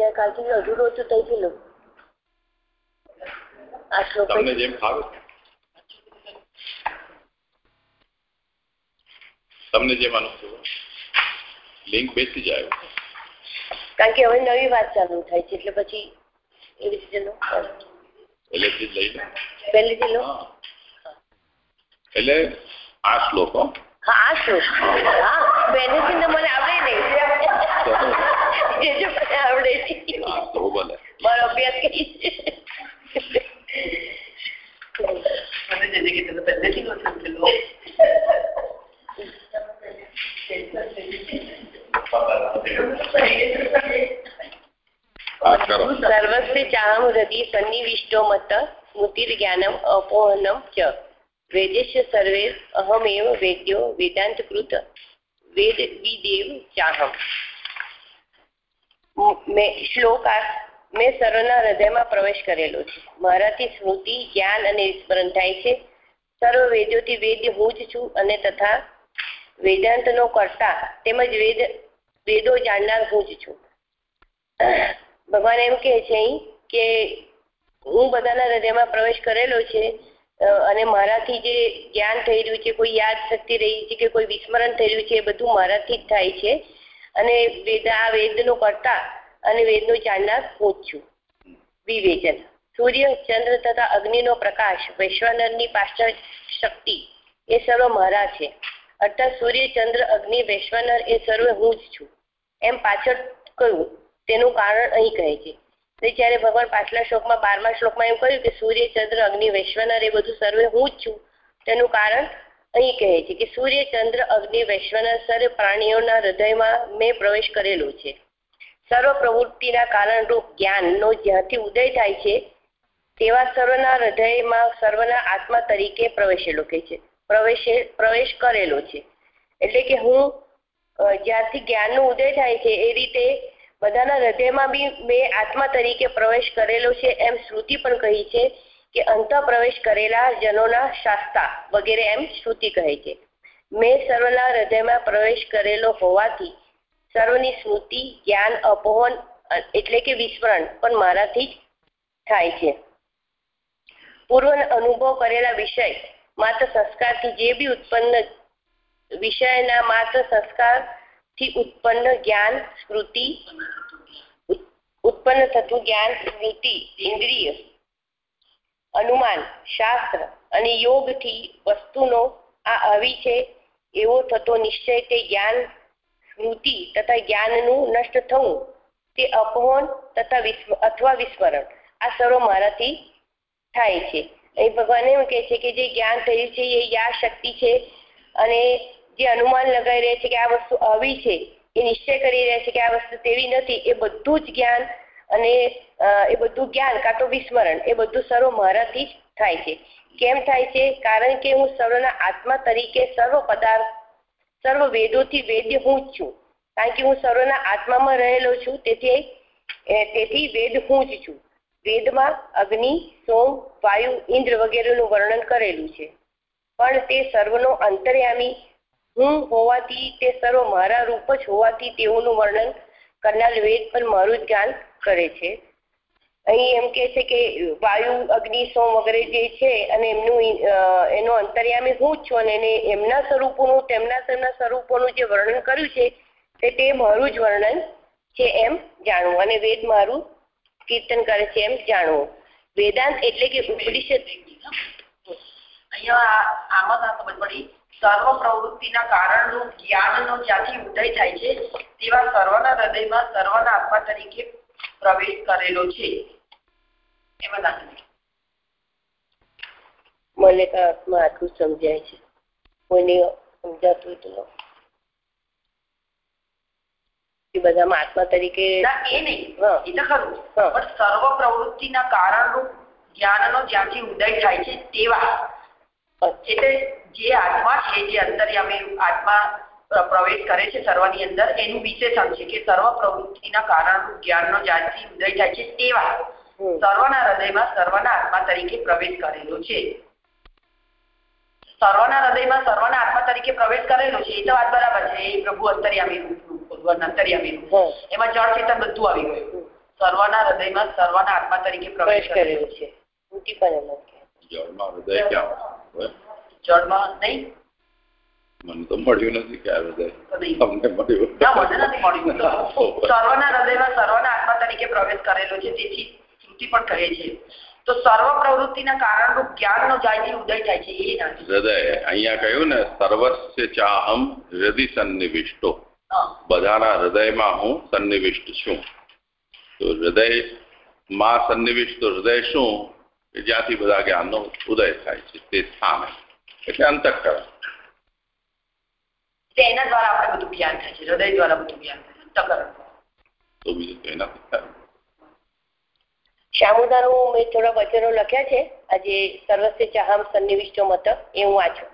પહેલેથી લઉં કે કાલથી અધૂરો હતું ત્યાંથી લઉં. આ શ્લોક તમને જેમ ફાવે. તમને જેમ અનુકૂળ લિંક બેસી જાય. કારણ કે હવે નવી વાત ચાલુ થાય છે એટલે પછી એવી રીતે લો પહેલેથી લઈ લો. પહેલેથી લો? એટલે આ શ્લોક હા. આ શ્લોક. હા પહેલેથી તો મને જે જે મને આવડે નહીં હા તો ભલે મારો અભ્યાસ કરી છે હા કરો સર્વસ્ય ચાહમ હૃદય સન્નિવિષ્ટો મત સ્મૃતિર્જ્ઞાનમ અપોહનમ ચ વેદસ્ય સર્વે અહમેવ વેદ્યો વેદાંતકૃત વેદ વિદેવ ચાહમ મેં શ્લોક મેં સર્વના હૃદયમાં પ્રવેશ કરેલો છે. મારાથી સ્મૃતિ, જ્ઞાન અને વિસ્મરણ થાય છે. સર્વ વેદોથી વેદ હું જ છું અને તથા વેદાંતનો કર્તા તેમજ વેદ, વેદો જાણનાર હું જ છું. ભગવાન એમ કહે છે કે હું બધાના હૃદયમાં પ્રવેશ કરેલો છે અને મારાથી જે જ્ઞાન થઈ રહ્યું છે, કોઈ યાદ શક્તિ રહી છે કે કોઈ વિસ્મરણ થઈ રહ્યું છે, એ બધું મારાથી જ થાય છે. અને આ વેદનો કરતા અને વેદનો જાણનાર હું છું. વિવેચન. સૂર્ય, ચંદ્ર તથા અગ્નિનો પ્રકાશ વૈશ્વાનરની પાછળ શક્તિ એ સર્વ મારા છે. અર્થાત સૂર્ય, ચંદ્ર, અગ્નિ વૈશ્વાનર એ સર્વ હું જ છું. એમ પાછળ કહ્યું. તેનું કારણ અહીં કહે છે. જ્યારે ભગવાન પાછલા શ્લોકમાં, બારમા શ્લોકમાં એમ કહ્યું કે સૂર્ય, ચંદ્ર, અગ્નિ વૈશ્વનર એ બધું સર્વે હું જ છું, તેનું કારણ અહીં કહે છે કે સૂર્ય ચંદ્ર અગ્નિ વૈશ્વના સર્વ પ્રાણીઓના હૃદયમાં મેં પ્રવેશ કરેલો છે. સર્વ પ્રવૃત્તિના કારણરૂપ જ્ઞાનનો જ્યાંથી ઉદય થાય છે, તેવા સર્વના હૃદયમાં સર્વના આત્મા તરીકે પ્રવેશેલો કે છે. પ્રવેશે, પ્રવેશ કરેલો છે. એટલે કે હું જ્યાંથી જ્ઞાનનો ઉદય થાય છે, એ રીતે બધાના હૃદયમાં બી મેં આત્મા તરીકે પ્રવેશ કરેલો છે એમ શ્રુતિ પણ કહી છે. કે અંત પ્રવેશ કરેલા જનોના શાસ્તા વગેરે એમ શ્રુતિ કહે છે. મેં સર્વના હૃદયમાં પ્રવેશ કરેલો હોવાથી સર્વની સ્મૃતિ, જ્ઞાન, અપોહન એટલે કે વિસ્મરણ પણ મારાથી જ થાય છે. પૂર્વ અનુભવ કરેલા વિષય માત્ર સંસ્કારથી જે બી ઉત્પન્ન વિષયના માત્ર સંસ્કારથી ઉત્પન્ન જ્ઞાન, સ્મૃતિ, ઉત્પન્ન થતું જ્ઞાન, સ્મૃતિ, ઇન્દ્રિય અનુમાન, શાસ્ત્ર અને યોગથી વસ્તુનો આ આવી છે, એવો થતો નિશ્ચય તે જ્ઞાન સ્મૃતિ તથા જ્ઞાનનું નષ્ટ થવું, તે અપહોન તથા અથવા વિસ્મરણ, આ સર્વ મારાથી થાય છે. અહીં ભગવાન એમ કે છે કે જે જ્ઞાન થયું છે, એ યા શક્તિ છે અને જે અનુમાન લગાવી રહ્યા છે કે આ વસ્તુ આવી છે, એ નિશ્ચય કરી રહ્યા છે કે આ વસ્તુ તેવી નથી, એ બધું જ જ્ઞાન અને એ બધું જ્ઞાન, કાં તો વિસ્મરણ, એ બધું સર્વ મારાથી જ થાય છે. કેમ થાય છે? કારણ કે હું સર્વના આત્મા તરીકે સર્વ પદાર્થ, સર્વ વેદોથી વેદ્ય હું જ છું. કારણ કે હું સર્વના આત્મામાં રહેલો છું, તેથી તેથી વેદ હું જ છું. વેદમાં અગ્નિ, સોમ, વાયુ, ઇન્દ્ર વગેરેનું વર્ણન કરેલું છે. પણ તે સર્વનો અંતર્યામી હું હોવાથી, તે સર્વ મારા રૂપ જ હોવાથી તેઓનું વર્ણન કરનાર વેદ પણ મારું જ્ઞાન કરે છે. અહીં એમ કે છે કે વાયુ, અગ્નિ, સોમ વગેરે જે છે અને એમનું એનો અંતર્યામી હું જ છું અને એને એમના સ્વરૂપોનું, તેમના તેમના સ્વરૂપોનું જે વર્ણન કર્યું છે, તે તે મારું જ વર્ણન છે એમ જાણવું. અને વેદ મારું કીર્તન કરે છે એમ જાણવું. વેદાંત એટલે કે ઉપનિષદ. અહીંયા આમાં સમજ પડી. સર્વ પ્રવૃત્તિના કારણનું જ્ઞાનનો જ્યાંથી ઉદય થાય છે, તેવા સર્વના હૃદયમાં સર્વના આત્મા તરીકે પ્રવેશ કરેલો છે. એમાં ના મને તો આત્મા આટલું સમજાય છે. કોઈને સમજાતું તો એ બધામાં આત્મા તરીકે એ નહીં. એ તો ખરું. પણ સર્વ પ્રવૃત્તિના કારણરૂપ જ્ઞાનનો જ્યાંથી ઉદય થાય છે તેવા. એટલે જે આત્મા છે જે અંતર્યામી આત્મા પ્રવેશ કરે છે સર્વની અંદર એનું વિશેષણ છે કે સર્વ પ્રવૃત્તિના કારણરૂપ જ્ઞાનનો જ્યાંથી ઉદય થાય છે તેવા. સર્વના હૃદયમાં સર્વના આત્મા તરીકે પ્રવેશ કરેલો છે. સર્વના હૃદયમાં સર્વના આત્મા તરીકે પ્રવેશ કરેલો છે એ તો વાત બરાબર છે. એ પ્રભુ અંતર્યામી ભગવાન અંતર્યામી રૂપ. હા એમાં જળ ચેતન બધું આવી ગયું. સર્વના હૃદયમાં સર્વના આત્મા તરીકે પ્રવેશ કરેલો છે. જળમાં હૃદય ક્યાં જળમાં નહીં મને તો મળ્યું નથી કે આ હૃદય. તમને મળ્યું. સર્વના હૃદયમાં સર્વના આત્મા તરીકે પ્રવેશ કરેલો છે. તેથી શ્રુતિ પણ કહે છે. તો સર્વ પ્રવૃત્તિના કારણરૂપ જ્ઞાનનો જ્યાંથી ઉદય થાય છે એ નથી. હૃદય. અહીંયા કહ્યું ને સર્વસ્ય ચાહમ હૃદય સન્નિવિષ્ટો. બધાના હૃદયમાં હું સન્નિવિષ્ટ છું. તો હૃદયમાં સન્નિવિષ્ટ હૃદય શું? કે જ્યાંથી બધા જ્ઞાનનો ઉદય થાય છે તે સ્થાન. એટલે અંતઃકરણ. એના દ્વારા આપણે બધું જ્ઞાન થાય છે હૃદય દ્વારા બધું જ્ઞાન થાય છે. થાય શામુદાનું મેં થોડા વચનો લખ્યા છે. આજે સર્વસ્ય ચાહમ સન્નિવિષ્ટો મત એ હું વાંચું.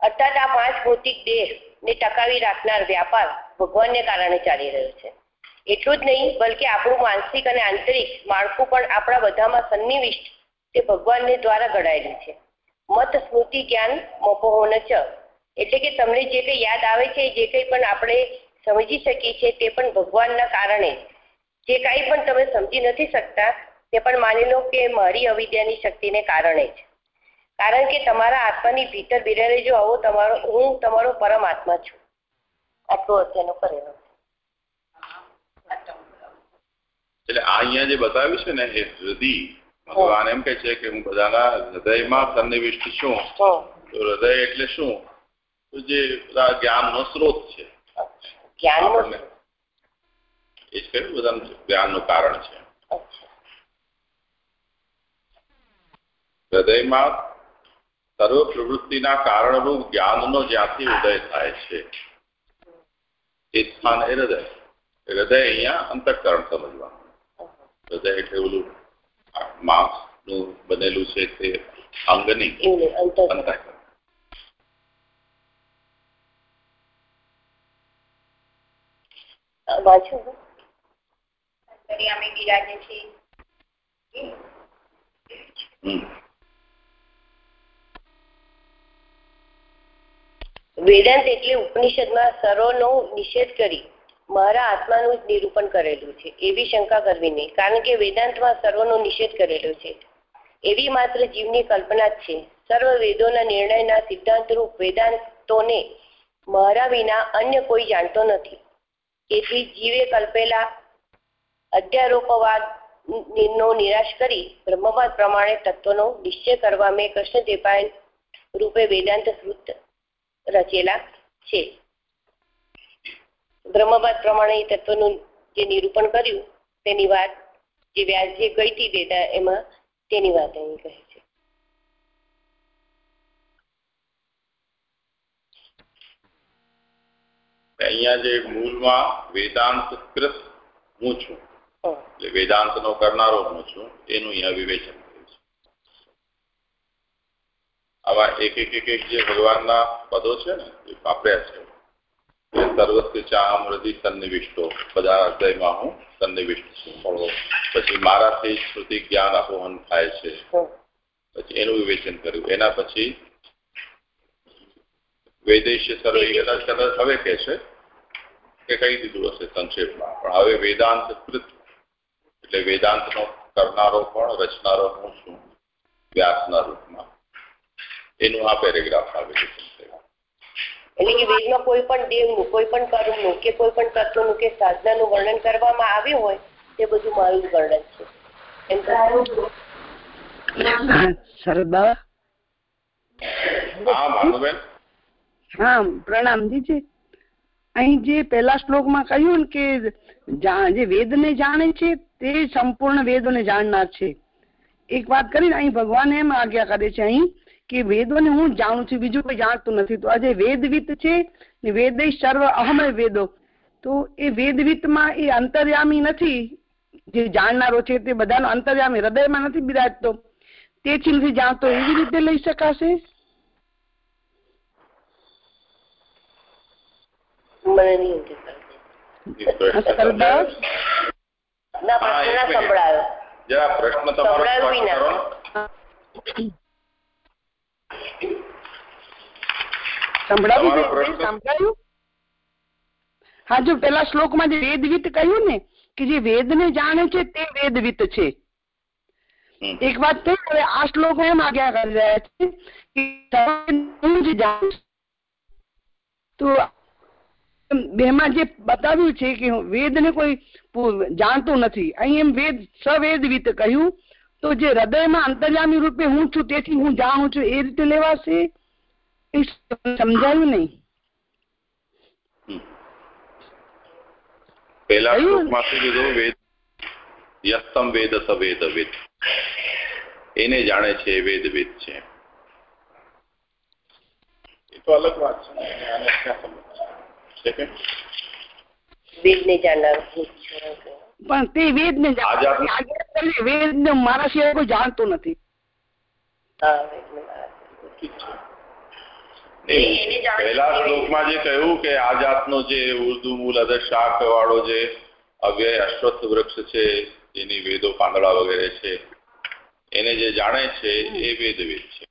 અર્થાત આ પાંચ ભૌતિક દેહ ને ટકાવી રાખનાર વ્યાપાર ભગવાનને કારણે ચાલી રહ્યો છે. એટલું જ નહીં બલકે આપણું માનસિક અને આંતરિક માળખું પણ આપણા બધામાં સન્નિવિષ્ટ તે ભગવાનને દ્વારા ઘડાયેલું છે. મત સ્મૃતિ જ્ઞાન મોપોહોન ચ એટલે કે તમને જે કંઈ યાદ આવે છે જે કંઈ પણ આપણે સમજી શકીએ છીએ તે પણ ભગવાનના કારણે. જે કાંઈ પણ તમે સમજી નથી શકતા તે પણ માની લો કે મારી અવિદ્યાની શક્તિને કારણે જ. કારણ કે તમારા આત્માની ભીતર બિરાડે જો આવો તમારો હું તમારો પરમ આત્મા છું. આટલું અત્યારનું પરિણામ. એટલે આ અહીંયા જે બતાવ્યું છે ને એ હૃદય ભગવાન એમ કે છે કે હું બધાના હૃદયમાં સન્નિવિષ્ટ છું. તો હૃદય એટલે શું? જે બધા જ્ઞાનનો સ્ત્રોત છે. જ્ઞાનનો એ જ કહ્યું બધાનું જ્ઞાનનું કારણ છે. હૃદયમાં સર્વ પ્રવૃત્તિના કારણરૂપ જ્ઞાનનો જ્યાંથી ઉદય થાય છે એ સ્થાન એ હૃદય. હૃદય અહીંયા અંતઃકરણ સમજવાનું. હૃદય એટલે ઓલું માંસનું બનેલું છે તે અંગ નહીં એવું નહીં અંતર અંતઃકરણ. વાંચું હું? અંતર્યામી બિરાજે છે. વેદાંત એટલે ઉપનિષદમાં સર્વનો નિષેધ કરી મારા આત્માનું જ નિરૂપણ કરેલું છે. એવી શંકા કરવી નહીં. કારણ કે વેદાંતમાં સર્વનો નિષેધ કરેલો છે. એવી માત્ર જીવની કલ્પના જ છે. સર્વ વેદોના નિર્ણયના સિદ્ધાંતરૂપ વેદાંતોને મારા વિના અન્ય કોઈ જાણતો નથી. તેથી જીવે કલ્પેલા અધ્યારોપવાદ નો નિરાશ કરી બ્રહ્મવાદ પ્રમાણે તત્વનો નિશ્ચય કરવા મેં કૃષ્ણ દેપાયન રૂપે વેદાંત સૂત્ર રચેલા છે. બ્રહ્મવાદ પ્રમાણે તત્વનું જે નિરૂપણ કર્યું, તેની વાત જે વ્યાસજીએ કહી હતી દેતા એમાં તેની વાત અહીં કહે અહીંયા જે મૂળમાં વેદાંત કૃત હું છું. એટલે વેદાંતનો કરનારો હું છું એનું અહીંયા વિવેચન કર્યું છે. આવા એક એક એક એક જે ભગવાનના પદો છે ને એ વાપર્યા છે. એ સર્વસ્ય ચાહમ હૃદય સન્નિવિષ્ટો બધા હૃદયમાં હું સન્નિવિષ્ટ છું. પછી મારાથી શ્રુતિ જ્ઞાન અપોહન થાય છે. પછી એનું વિવેચન કર્યું. એના પછી વૈદેશ્ય સર્વ હવે કહે છે? કે કહી દીધું હશે સંક્ષેપમાં. પણ હવે વેદાંત કૃત એટલે વેદાંતનો કરનારો પણ રચનારો હું છું વ્યાસના રૂપમાં. એનું આ પેરેગ્રાફ એટલે કે વેદમાં કોઈ પણ દેવનું કોઈ પણ કર્મનું કે કોઈ પણ તત્વનું કે સાધનાનું વર્ણન કરવામાં આવ્યું હોય તે બધું મારું જ વર્ણન છે. એમ. હા ભાનુબેન હા પ્રણામ દીજી. અહીં જે પહેલા શ્લોકમાં કહ્યું કે જા- વેદને જાણે છે, તે સંપૂર્ણ વેદોને જાણનાર છે. એક વાત કરીને અહીં ભગવાન એમ આજ્ઞા કરે છે અહીં કે વેદોને હું જાણું છું, બીજું કોઈ જાણતું નથી. તો આજે વેદવિત છે વેદે સર્વ અહમય વેદો, તો એ વેદવિતમાં એ અંતર્યામી નથી. જે જાણનારો છે તે બધાનો અંતર્યામી, હૃદયમાં નથી બિરાજતો. તેથી નથી જાણતો. એવી રીતે લઈ શકાશે મને નહીં ઊંધી કરી એ પ્રશ્ન સરદાર? તમને- ના હા, પ્રશ્ન એક ના. સંભળાયો જરા પ્રશ્ન તમારો સંભળાયું ના. ને. હા જો પેલા શ્લોકમાં જે વેદવિત કહ્યું ને કે જે વેદને જાણે છે તે વેદવિત છે એક વાત થઈ હવે આ શ્લોક એમ આજ્ઞા કરી રહ્યા છે કે. તો બેમાં જે બતાવ્યું છે કે વેદને કોઈ જાણતું નથી અહીં એમ વેદ સવેદવિત કહ્યું તો જે હૃદયમાં અંતર્યામી રૂપે હું છું તેથી હું જાણું છું એ રીતે લેવાશે? એ સમજાયું નહીં. પેલા પહેલા શ્લોકમાં શું કીધું વેદ યસ્તમ વેદ સ વેદવિદ એને જાણે છે વેદ વેદવિદ છે. એ તો અલગ વાત છે. પણ તે વેદ ને વેદ ને મારા સિવાય કોઈ જાણતું નથી. પહેલા શ્લોકમાં જે કહ્યું કે આ જાતનો જે ઉર્દુ મૂલ અદર શાક વાળો જે અવ્યય અશ્વત્થ વૃક્ષ છે એની વેદો પાંદડા વગેરે છે એને જે જાણે છે એ વેદવેદ છે.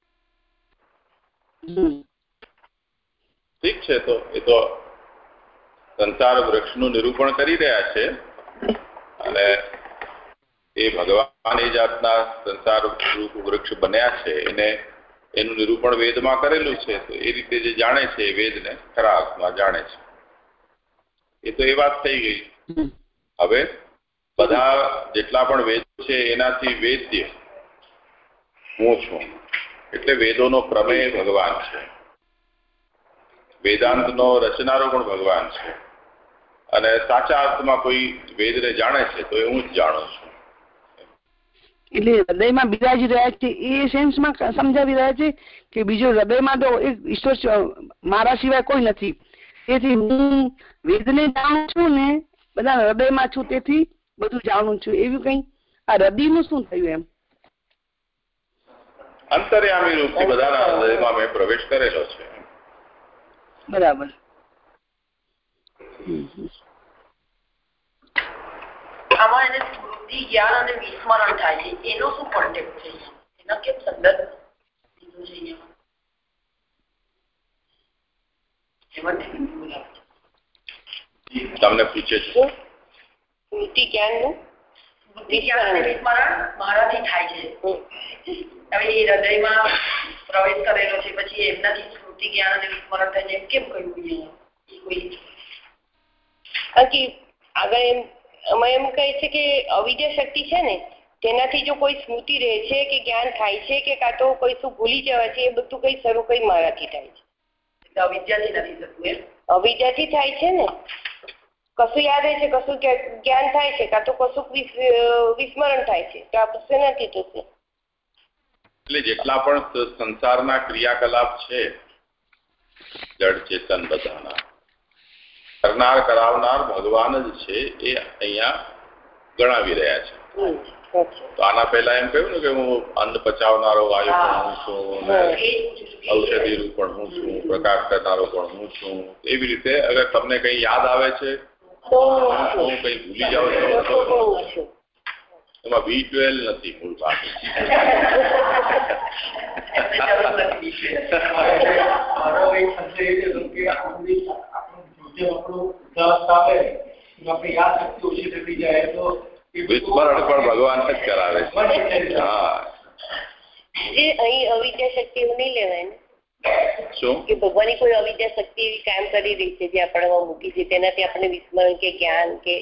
ઠીક છે તો એ તો સંસાર વૃક્ષનું નિરૂપણ કરી રહ્યા છે. અને એ ભગવાન એ જાતના સંસાર રૂપ વૃક્ષ બન્યા છે. એને એનું નિરૂપણ વેદમાં કરેલું છે. તો એ રીતે જે જાણે છે એ વેદને ખરા અર્થમાં જાણે છે. એ તો એ વાત થઈ ગઈ. હવે બધા જેટલા પણ વેદ છે એનાથી વેદ્ય હું છું. એટલે વેદોનો પ્રમેય ભગવાન છે. વેદાંતનો રચનારો પણ ભગવાન છે. અને સાચા અર્થમાં કોઈ વેદને જાણે છે તો એ હું જ જાણું છું. એટલે હૃદયમાં બિરાજી રહ્યા છે એ સેન્સમાં સમજાવી રહ્યા છે કે બીજો હૃદયમાં તો એક ઈશ્વર મારા સિવાય કોઈ નથી. તેથી હું વેદને જાણું છું ને બધા હૃદયમાં છું તેથી બધું જાણું છું. એવું કઈ? આ હૃદયનું શું થયું એમ? અંતર્યામી રૂપથી બધાના હૃદયમાં મેં પ્રવેશ કરેલો છે. બરાબર. હમ. આમાં એને સ્મૃતિ જ્ઞાન અને વિસ્મરણ થાય છે એનો શું કોન્ટેક્ટ છે એનો કેમ સંદર્ભ લીધો છે અહીંયા? એમાં નથી બોલાવતું. તમને પૂછે છે શું સ્મૃતિ જ્ઞાનનું સ્મૃતિ જ્ઞાન અને વિસ્મરણ મારાથી થાય છે હમ. હવે એ હૃદયમાં પ્રવેશ કરેલો છે પછી એમનાથી સ્મૃતિ જ્ઞાન અને વિસ્મરણ થાય છે એમ કેમ કહ્યું અહીંયા? એ કોઈ કારણ કે આગળ એમ આમાં એમ કહે છે કે અવિદ્યા શક્તિ છે ને તેનાથી જો કોઈ સ્મૃતિ રહે છે કે જ્ઞાન થાય છે કે કાં તો કોઈ શું ભૂલી જવાય છે એ બધું કઈ શરૂ કઈ મારાથી થાય છે. અવિદ્યાથી નથી થતું એમ? અવિદ્યાથી થાય છે ને. કશું યાદ રહે છે કશું જ્ઞાન થાય છે કાં તો કશું વિસ- વિસ્મરણ થાય છે તો આ નથી થશે એટલે જેટલા પણ સંસારના ક્રિયાકલાપ છે જળ ચેતન બધાના. કરનાર કરાવનાર ભગવાન જ છે એ અહીંયા ગણાવી રહ્યા છે. તો આના પહેલા એમ કહ્યું ને કે હું અન્ન પચાવનારો વાયુ પણ હું છું ઔષધિ રૂપ પણ હું છું પ્રકાશ કરનારો પણ હું છું. એવી રીતે અગર તમને કઈ યાદ આવે છે હું કઈ ભૂલી જાવ તો છો પણ હું છું. એમાં બી નથી મૂળ ભાગ. એમને જરૂર નથી મારો એક સંશય એ કે આપણું આપણું જેમ આપણું ઉદાસ આવે એમાં આપણે યાદ શક્તિ ઓછી થતી જાય તો એ બધું- વિસ્મરણ પણ ભગવાન જ કરાવે છે હા જે અહીં અવિદ્યા શક્તિ એવું નહીં લેવાય ને શું કે ભગવાનની કોઈ અવિદ્યા શક્તિ એવી કામ કરી રહી છે જે આપણામાં મૂકી છે તેનાથી આપણે વિસ્મરણ કે જ્ઞાન કે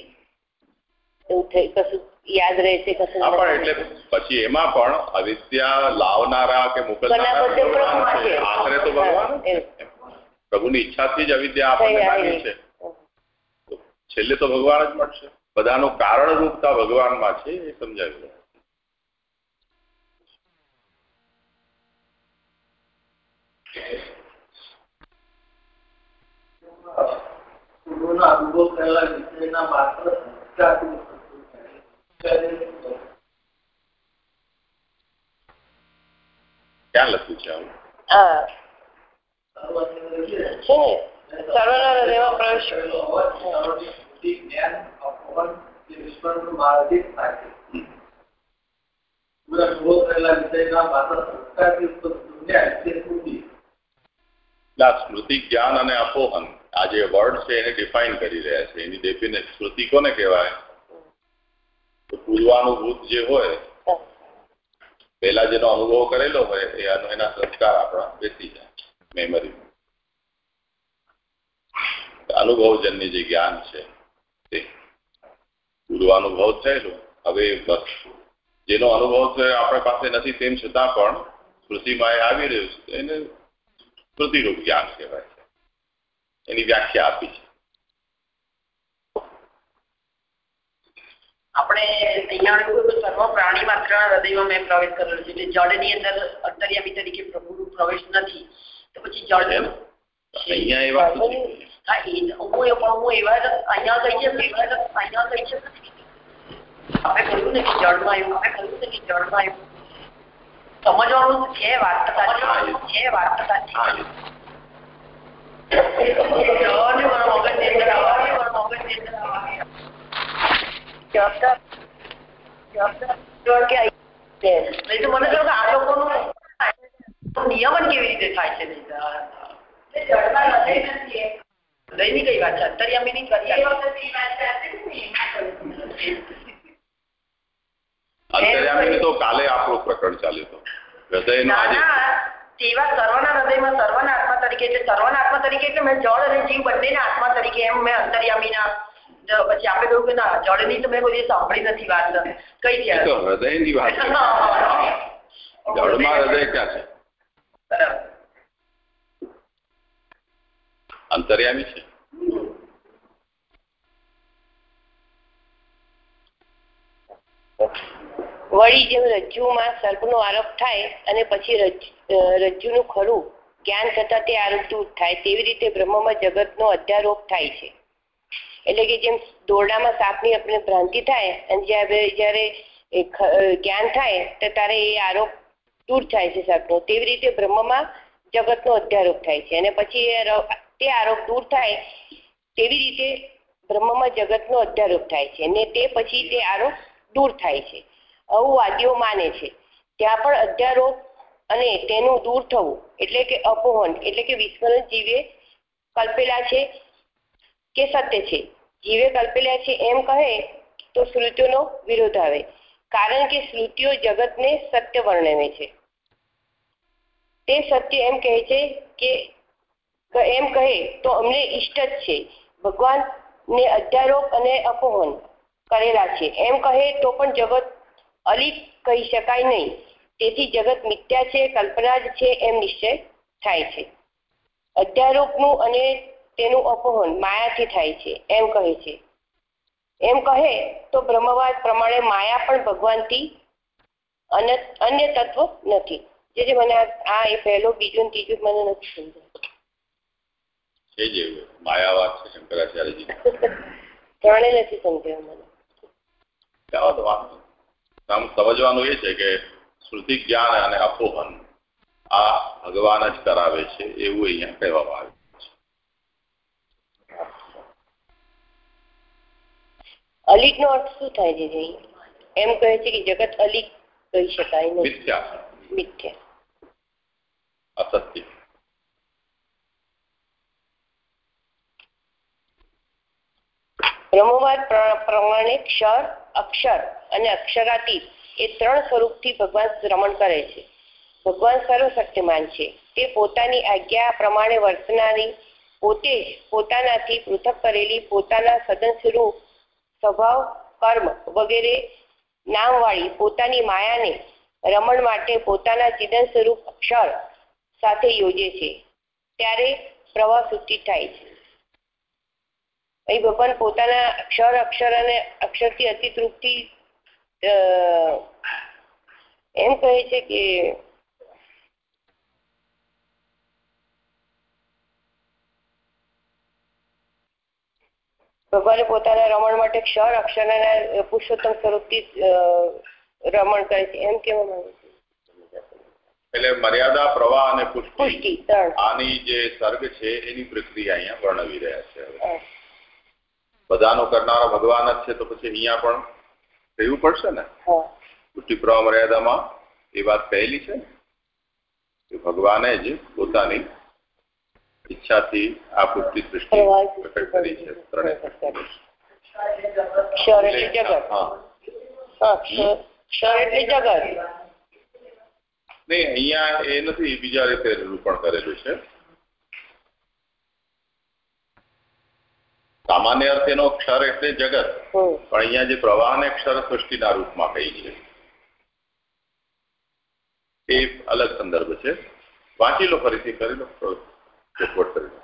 એવું થઈ કશું યાદ રહે છે કશું હા પણ નથી. એટલે પછી એમાં પણ અવિદ્યા લાવનારા કે મોકલનારા બના બધે ભગવાન પ્રભુ છે છે. આખરે તો ભગવાન જ એમ. છે પ્રભુની ઈચ્છાથી જ અવિદ્યા આપણને લાગી છે. છેલ્લે તો ભગવાન જ મળશે. બધાનું કારણ રૂપતા ભગવાનમાં છે એ સમજાવી રહ્યા છે. અનુભવ કરેલા વિષયના માત્ર સંસ્કારથી ક્યાં લખ્યું છે આવું હા સર્વજ્ઞ છે. છે ને સર્વના હૃદયમાં પ્રવેશ કરેલો હોવાથી સર્વની બુદ્ધિ, જ્ઞાન, અપવન કે સ્મૃતિ. જ્ઞાન અને અપોહન, આ જે વર્ડ છે એને ડિફાઇન કરી રહ્યા છે. એની ડેફિનેટ સ્મૃતિ કોને કહેવાય? પૂર્વાનુભૂત જે હોય, પહેલા જેનો અનુભવ કરેલો હોય, એ એના સંસ્કાર આપણા બેસી જાય મેમરી અનુભવજન્ય જે જ્ઞાન છે. પૂર્વાનુભવ થયેલો. હવે જેનો અનુભવ આપણા પાસે નથી તેમ છતાં પણ સ્મૃતિમાં એ આવી રહ્યું છે એને સ્મૃતિરૂપ જ્ઞાન કહેવાય છે. એની વ્યાખ્યા આપી છે. આપણે અહીંયા સર્વ પ્રાણી માત્ર હૃદયમાં મેં પ્રવેશ કરેલો છે. એટલે જળની અંદર અંતર્યામી તરીકે પ્રભુનો પ્રવેશ નથી. તો પછી જળ અહીંયા એ વાત હું એ પણ હું એવા અહીંયા કહીએ એવા જ અહીંયા કહીએ આપણે કહ્યું કે જળમાં આવ્યું આપણે મને નિયમન કેવી રીતે થાય છે હૃદયની કઈ વાત છે અંતર્યામીની જ વાત છે અંતર્યામી તો કાલે આપણું પ્રકરણ ચાલ્યું હતું હૃદયનો ના આજે ના તેવા સર્વના હૃદયમાં સર્વના આત્મા તરીકે એટલે સર્વના આત્મા તરીકે એટલે મેં જળ અને જીવ બંનેના આત્મા તરીકે એમ મેં અંતર્યામીના જ પછી આપણે કહ્યું કે ના જળની તો મેં કોઈ દિવસ સાંભળી નથી વાત કઈ એ ત્યાં તો હૃદયની વાત છે જળમાં હૃદય ક્યાં છે બરાબર અંતર્યામી છે વળી જેમ રજ્જુમાં સર્પનો આરોપ થાય અને પછી રજ્જુ રજ્જુનું ખરું, જ્ઞાન થતા તે આરોપ દૂર થાય તેવી રીતે બ્રહ્મમાં જગતનો અધ્યારોપ થાય છે. એટલે કે જેમ દોરડામાં સાપની આપણે ભ્રાંતિ થાય અને જ્યારે જ્યારે જ્ઞાન થાય, તો ત્યારે એ આરોપ દૂર થાય છે સર્પનો તેવી રીતે બ્રહ્મમાં જગતનો અધ્યારોપ થાય છે. અને પછી એ તે આરોપ દૂર થાય તેવી રીતે બ્રહ્મમાં જગતનો અધ્યારોપ થાય છે અને તે પછી તે આરોપ દૂર થાય છે. આવું માને છે. ત્યાં પણ અધ્યારોપ અને તેનું દૂર થવું એટલે કે અપોહન એટલે કે વિસ્મરણ જીવે કલ્પેલા છે કે સત્ય છે. જીવે કલ્પેલા છે એમ કહે તો શ્રુતિઓનો વિરોધ આવે કારણ કે શ્રુતિઓ જગતને સત્ય વર્ણવે છે. તે સત્ય એમ કહે છે ક- એમ કહે, તો અમને ઇષ્ટ જ છે. ભગવાન ને અધ્યારોપ અને અપોહન કરેલા છે. એમ કહે, તો પણ જગત અલિપ કહી શકાય નહીં. તેથી જગત મિથ્યા છે, કલ્પના જ છે, એમ નિશ્ચય થાય છે. અધ્યારોપનું અને તેનું અપોહન માયાથી થાય છે. એમ કહે છે. એમ કહે, તો બ્રહ્મવાદ પ્રમાણે માયા પણ ભગવાનથી અન્ય અન્ય તત્વ નથી. જે મને આ- એ પહેલો, બીજો ત્રીજો મને નથી સમજાયું. છે જ એવું. માયાવાદ છે શંકરાચાર્યજી. જાણે નથી સમજાયું મને. આમ સમજવાનું એ છે કે શ્રુતિ જ્ઞાન અને અપોહન આ ભગવાન જ કરાવે છે એવું અહીંયા કહેવામાં આવે અલિક નો અર્થ શું થાય છે એમ કહે છે કે જગત અલિક કહી શકાય નહીં. મિથ્યા. મિથ્યા. અસત્ય. બ્રહ્મવાદ પ્ર- પ્રમાણે ક્ષર અક્ષર અને અક્ષરાતીત એ ત્રણ સ્વરૂપથી ભગવાન રમણ કરે છે. ભગવાન સર્વશક્તિમાન છે. તે પોતાની આજ્ઞા પ્રમાણે વર્તનારી, પોતે જ પોતાનાથી પૃથક કરેલી પોતાના સદન સ્વરૂપ સ્વભાવ, કર્મ વગેરે નામવાળી પોતાની માયાને રમણ માટે પોતાના ચિદન સ્વરૂપ અક્ષર સાથે યોજે છે. ત્યારે પ્રવાહ શુદ્ધિ થાય છે. અહીં ભગવાન પોતાના અક્ષર અક્ષર અને અક્ષરથી અતિત રૂપથી અ, એમ કહે છે કે ભગવાને પોતાના રમણ માટે ક્ષર અક્ષર અને પુરુષોત્તમ સ્વરૂપથી થી રમણ કરે છે. એમ કેવા માંગુ છું. એટલે મર્યાદા પ્રવાહ અને પુષ્ટિ. આની જે સર્ગ છે એની પ્રક્રિયા અહીંયા વર્ણવી રહ્યા છે. બધાનો કરનારા ભગવાન જ છે તો પછી અહીંયા પણ કહેવું પડશે ને? ટીપરા મર્યાદામાં એ વાત કહેલી છે કે ભગવાને જ પોતાની ઈચ્છાથી આ પૃથ્વી સૃષ્ટિ પ્રકટ કરી છે ત્રણે ક્ષર જગત. હા હા. ક્ષર ક્ષર એટલે જગત. નહીં અહીંયા એ નથી બીજા રીતે નિરૂપણ કરેલું છે. સામાન્ય અર્થ એનો ક્ષર એટલે જગત. પણ અહીંયા જે પ્રવાહને ક્ષર સૃષ્ટિના રૂપમાં કહી છે. એ અલગ સંદર્ભ છે. વાંચી લો ફરીથી કરી લો રિપોર્ટ કરી લો.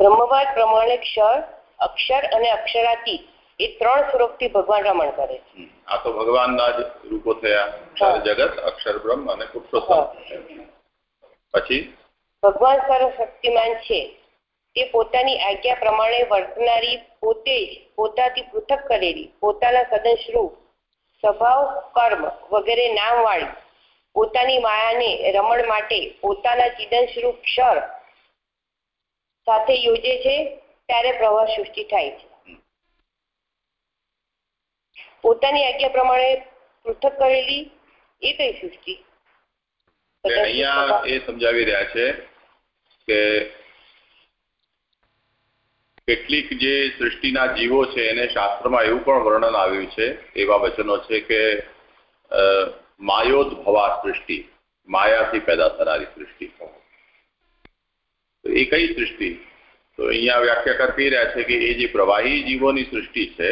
બ્રહ્મવાદ પ્રમાણે ક્ષર અક્ષર અને અક્ષરાતીત એ ત્રણ સ્વરૂપથી ભગવાન રમણ કરે છે. આ તો ભગવાનના જ રૂપો થયા. જગત અક્ષર બ્રહ્મ અને પુરુષોત્તમ. પછી? ભગવાન સર્વશક્તિમાન છે. તે પોતાની આજ્ઞા પ્રમાણે વર્તનારી પોતે પોતાથી પૃથક કરેલી, પોતાના સદંશરૂપ સ્વભાવ, કર્મ વગેરે નામ વાળી પોતાની માયાને રમણ માટે પોતાના ચિદંશરૂપ ક્ષર સાથે યોજે છે, ત્યારે પ્રવાહ સૃષ્ટિ થાય છે. પોતાની આજ્ઞા પ્રમાણે પૃથક કરેલી એ કઈ સૃષ્ટિ? અહીંયા એ સમજાવી રહ્યા છે કે કેટલીક જે સૃષ્ટિના જીવો છે, એને શાસ્ત્રમાં એવું પણ વર્ણન આવ્યું છે, એવા વચનો છે કે માયોદ્ભવા સૃષ્ટિ, માયાથી પેદા થનારી સૃષ્ટિ. એ કઈ સૃષ્ટિ? તો અહીંયા વ્યાખ્યા કરતી રહ્યા છે કે એ જે પ્રવાહી જીવોની સૃષ્ટિ છે,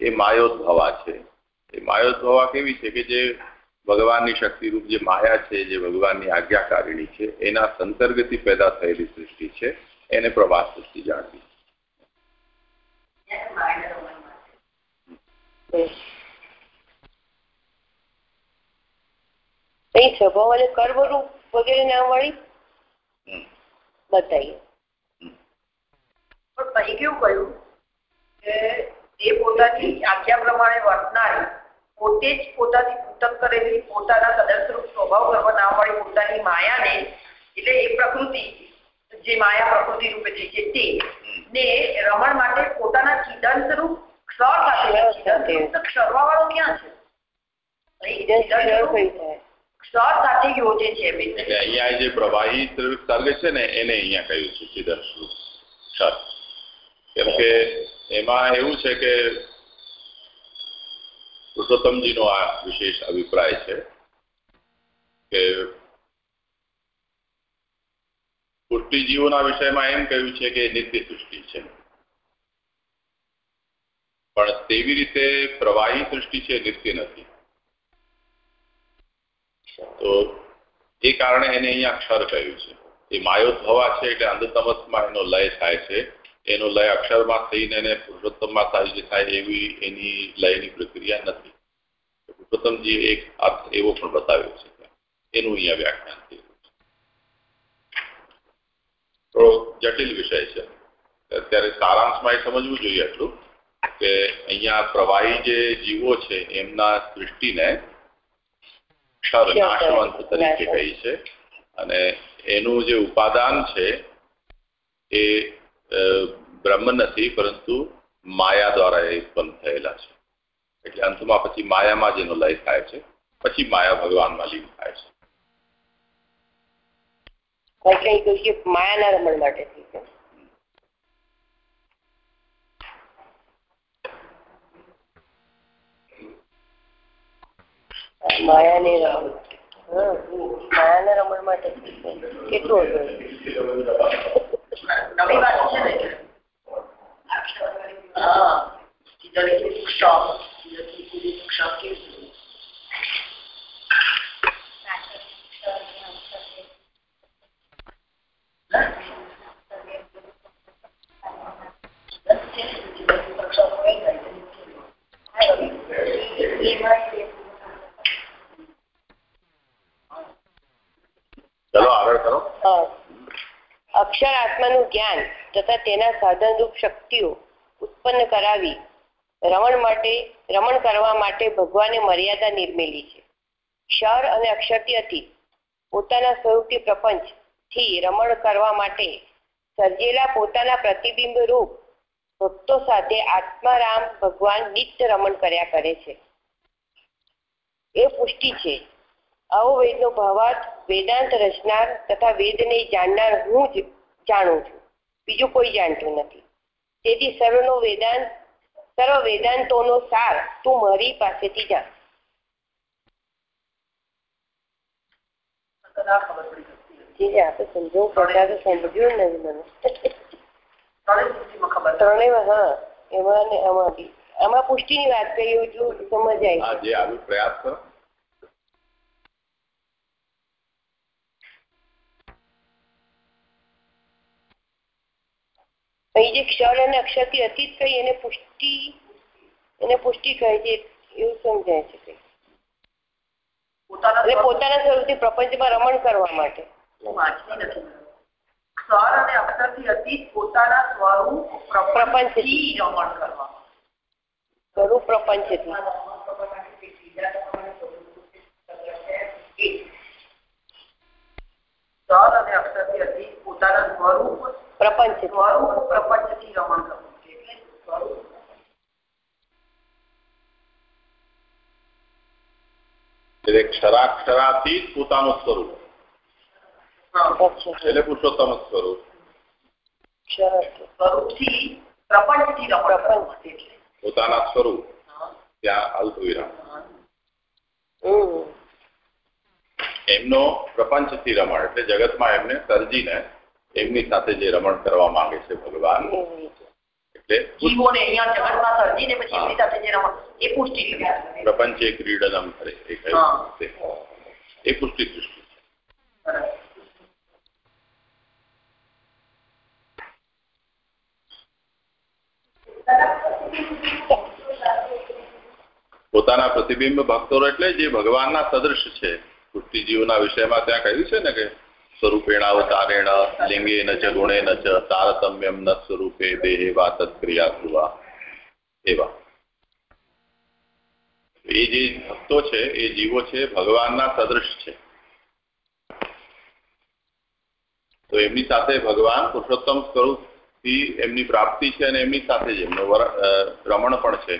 એ માયોદ્ભવા છે. એ માયોદ્ભવા કેવી છે કે જે ભગવાનની શક્તિરૂપ જે માયા છે, જે ભગવાનની આજ્ઞાકારિણી છે, એના સંસર્ગથી પેદા થયેલી સૃષ્ટિ છે, એને પ્રવાહ સૃષ્ટિ જાણવી કઈ સ્વભાવ અને કર્મરૂપ વગેરે નામવાળી હમ. બતાવીએ પણ કેવું કહ્યું કે એ પોતાની આજ્ઞા પ્રમાણે વર્તનારી પોતે જ પોતાની પૃથક કરેલી પોતાના સદસ્યરૂપ સ્વભાવ નામવાળી પોતાની માયાને એટલે એ પ્રકૃતિ જે માયા પ્રકૃતિ રૂપે થઈ છે તે ને રમણ માટે પોતાના ચિદંત રૂપ ક્ષર સાથે. ચિદંત રૂપ તો ક્ષરવા વાળો ક્યાં છે ક્ષર રૂપ સાથે યોજે છે એટલે અહીંયા જે પ્રવાહી સર્ગ છે ને એને અહીંયા કહ્યું છે ચિદર્શુ ક્ષર. કેમ કે એમાં એવું છે કે પુરુષોત્તમજીનો આ વિશેષ અભિપ્રાય છે કે સૃષ્ટિજીવોના વિષયમાં એમ કહ્યું છે કે નિત્ય સૃષ્ટિ છે. પણ તેવી રીતે પ્રવાહી સૃષ્ટિ છે નિત્ય નથી. તો એ કારણે એને અહીંયા અક્ષર કહ્યું છે. એ માયોદ્ભવા છે એટલે અંધતમસમાં એનો લય થાય છે. એનો લય અક્ષરમાં થઈને એને પુરુષોત્તમમાં થાય જે થાય એવી એની લયની પ્રક્રિયા નથી. પુરુષોત્તમજી એક અર્થ એવો પણ બતાવ્યો છે. એનું અહીંયા વ્યાખ્યાન થયેલું છે. થોડો જટિલ વિષય છે. અત્યારે સારાંશમાં એ સમજવું જોઈએ એટલું કે અહીંયા પ્રવાહી જે જીવો છે, એમના સૃષ્ટિને ક્ષર નાશવંત તરીકે કહી છે અને એનું જે ઉપાદાન છે એ બ્રહ્મ નથી, પરંતુ માયા દ્વારા એ ઉત્પન્ન થયેલા છે. એટલે અંતમાં પછી માયામાં જેનો લય થાય છે. પછી માયા ભગવાનમાં લીન થાય છે. એટલે એ કહ્યું કે માયાના રમણ માટે થઈ છે માયાને માયાના રમણ માટે કેટલું નવી વાત છે ને હા ચિદંત ક્ષર ચિદંત ક્ષર કેવું ચલો આગળ કરો. જ્ઞાન તથા તેના સાધનરૂપ શક્તિઓ ઉત્પન્ન કરાવી રમણ માટે, રમણ કરવા માટે ભગવાને મર્યાદા નિર્મેલી છે. ક્ષર અને અક્ષરથી અતીત પોતાના સ્વરૂપથી પ્રપંચથી રમણ કરવા માટે સર્જેલા પોતાના પ્રતિબિંબ રૂપ ભક્તો સાથે આત્મારામ ભગવાન નિત્ય રમણ કર્યા કરે છે. એ પુષ્ટિ છે. આવો વેદનો ભાવાર્થ વેદાંત રચનાર તથા વેદને જાણનાર હું જ જાણું છું. બીજું કોઈ જાણતું નથી. તેથી સર્વનો વેદાંત સર્વ વેદાંતોનો સાર તું મારી પાસેથી જાણ. ત્રણેય હા એમાં ને આમાં બી. આમાં પુષ્ટિની વાત કરી એટલું સમજાય જે પ્રયાસ કરો. અહીં જે ક્ષણ અને અક્ષરથી અતીત કહી એને પુષ્ટિ એને પુષ્ટિ કહે છે એવું સમજાય છે કંઈ. પોતાના એટલે પોતાના સ્વરૂપથી પ્રપંચમાં રમણ કરવા માટે. હું વાંચતી નથી. સ્વર અને અક્ષરથી અતીત પોતાના સ્વરૂપ પ્રપંચથી રમણ કરવા. સ્વરૂપ પ્રપંચ સ્વરૂપ રમણ કરવું એટલે સ્વરૂપ એટલે ક્ષરાક્ષરાથી જ પોતાનું સ્વરૂપ. હા. એટલે પુરુષોત્તમ સ્વરૂપ. પ્રપંચથી રમણ કરવું એટલે પોતાના સ્વરૂપ હા. ત્યાં અલ્પ વિરામ હમ એમનો પ્રપંચથી રમણ એટલે જગતમાં એમને સર્જીને એમની સાથે જે રમણ કરવા માંગે છે ભગવાન એવી રીતે. એટલે જીવોને અહીંયા જગતમાં સર્જીને પછી એમની સાથે જે રમણ એ પુષ્ટિ કહેવાય. પ્રપંચે ક્રીડનમ કરે એ કહ્યું હા. તે. એ પુષ્ટિ દૃષ્ટિ બરાબર. પોતાના પ્રતિબિંબ ભક્તો એટલે જે ભગવાનના સદૃશ છે. પુષ્ટિજીવના વિષયમાં ત્યાં કહ્યું છે ને કે સ્વરૂપેણાવતારેણ લિંગેન ચ ગુણેન ચ, તારતમ્યમ ન સ્વરૂપે દેહે વા તત્ક્રિયા એવા. એ જે ભક્તો છે, એ જીવો છે, ભગવાનના સદૃશ છે. તો એમની સાથે ભગવાન પુરુષોત્તમ એમની પ્રાપ્તિ છે અને એમની સાથે જ એમનો ભ્રમણ રમણ પણ છે.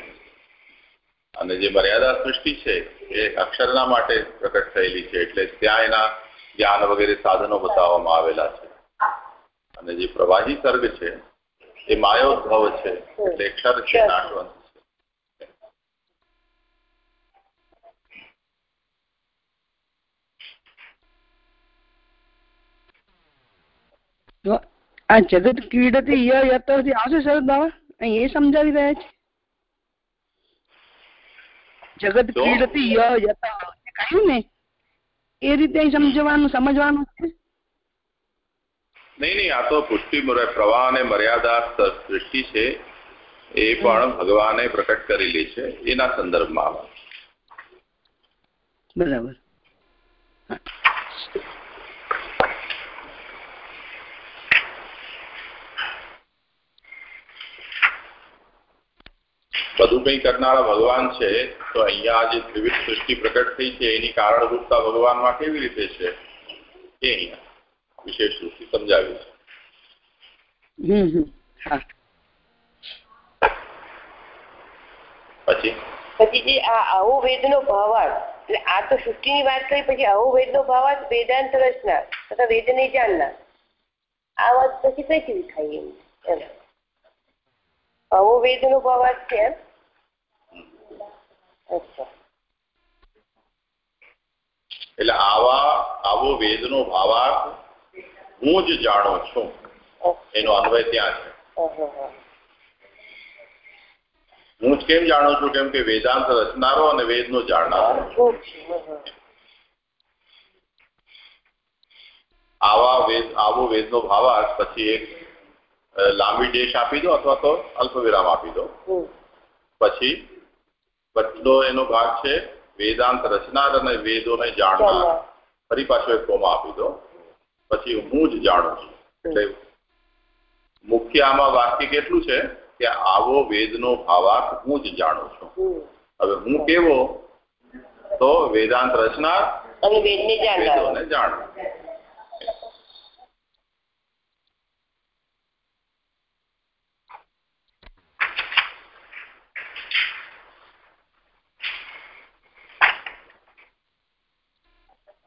અને જે મર્યાદા સૃષ્ટિ છે એ અક્ષરના માટે પ્રકટ થયેલી છે એટલે ત્યાં એના જ્ઞાન વગેરે સાધનો બતાવવામાં આવેલા છે. અને જે પ્રવાહી સર્ગ છે એ માયોદ્ભવ છે એટલે અક્ષર છે નાશવંત આ જગત ક્રીડતી ય યતરથી આવશે શરદ અહીં એ સમજાવી રહ્યા છે. જગત? ક્રીડતી ય યત કહ્યું ને? એ રીતે સમજવાનું સમજવાનું છે? નહીં નહીં આ તો પુષ્ટિ મુર- પ્રવાહ અને મર્યાદા સૃષ્ટિ છે. એ પણ ભગવાને પ્રકટ કરેલી છે એના સંદર્ભમાં. બરાબર. બધું કંઈ કરનારા ભગવાન છે તો અહીંયા જે ત્રિવિધ સૃષ્ટિ પ્રગટ થઈ છે એની કારણરૂપતા ભગવાનમાં કેવી રીતે છે? એ અહીંયા વિશેષ રૂપથી સમજાવ્યું છે. પછી? પછી જે આ આવો વેદનો ભાવાર્થ એટલે આ તો સૃષ્ટિની વાત કરી પછી આવો વેદનો ભાવાર્થ વેદાંત રચના તથા વેદને જાણનાર. આ વાત પછી કઈ કેવી થાય એમ. આવો વેદનો ભાવાર્થ છે એમ. એટલે આવા આવો વેદનો ભાવાર્થ હું જ જાણો છું. એનો અન્વય ત્યાં છે. હું. જ કેમ જાણું છું? કેમ કે વેદાંત રચનારો અને વેદનો જાણનારો. આવા વેદ આવો વેદનો ભાવાર્થ પછી એક લાંબી ડેશ આપી દો અથવા તો અલ્પ વિરામ આપી દો. પછી બચલો એનો ભાગ છે. વેદાંત રચનાર અને વેદોને જાણનાર. ફરી પાછો એક કોમા આપી દો પછી હું જ જાણું છું. એટલે મુખ્ય આમાં વાક્ય કેટલું છે કે આવો વેદનો ભાવાર્થ હું જ જાણું છું. હવે હું કેવો? તો વેદાંત રચનાર અને વેદને જાણનાર વેદોને જાણનાર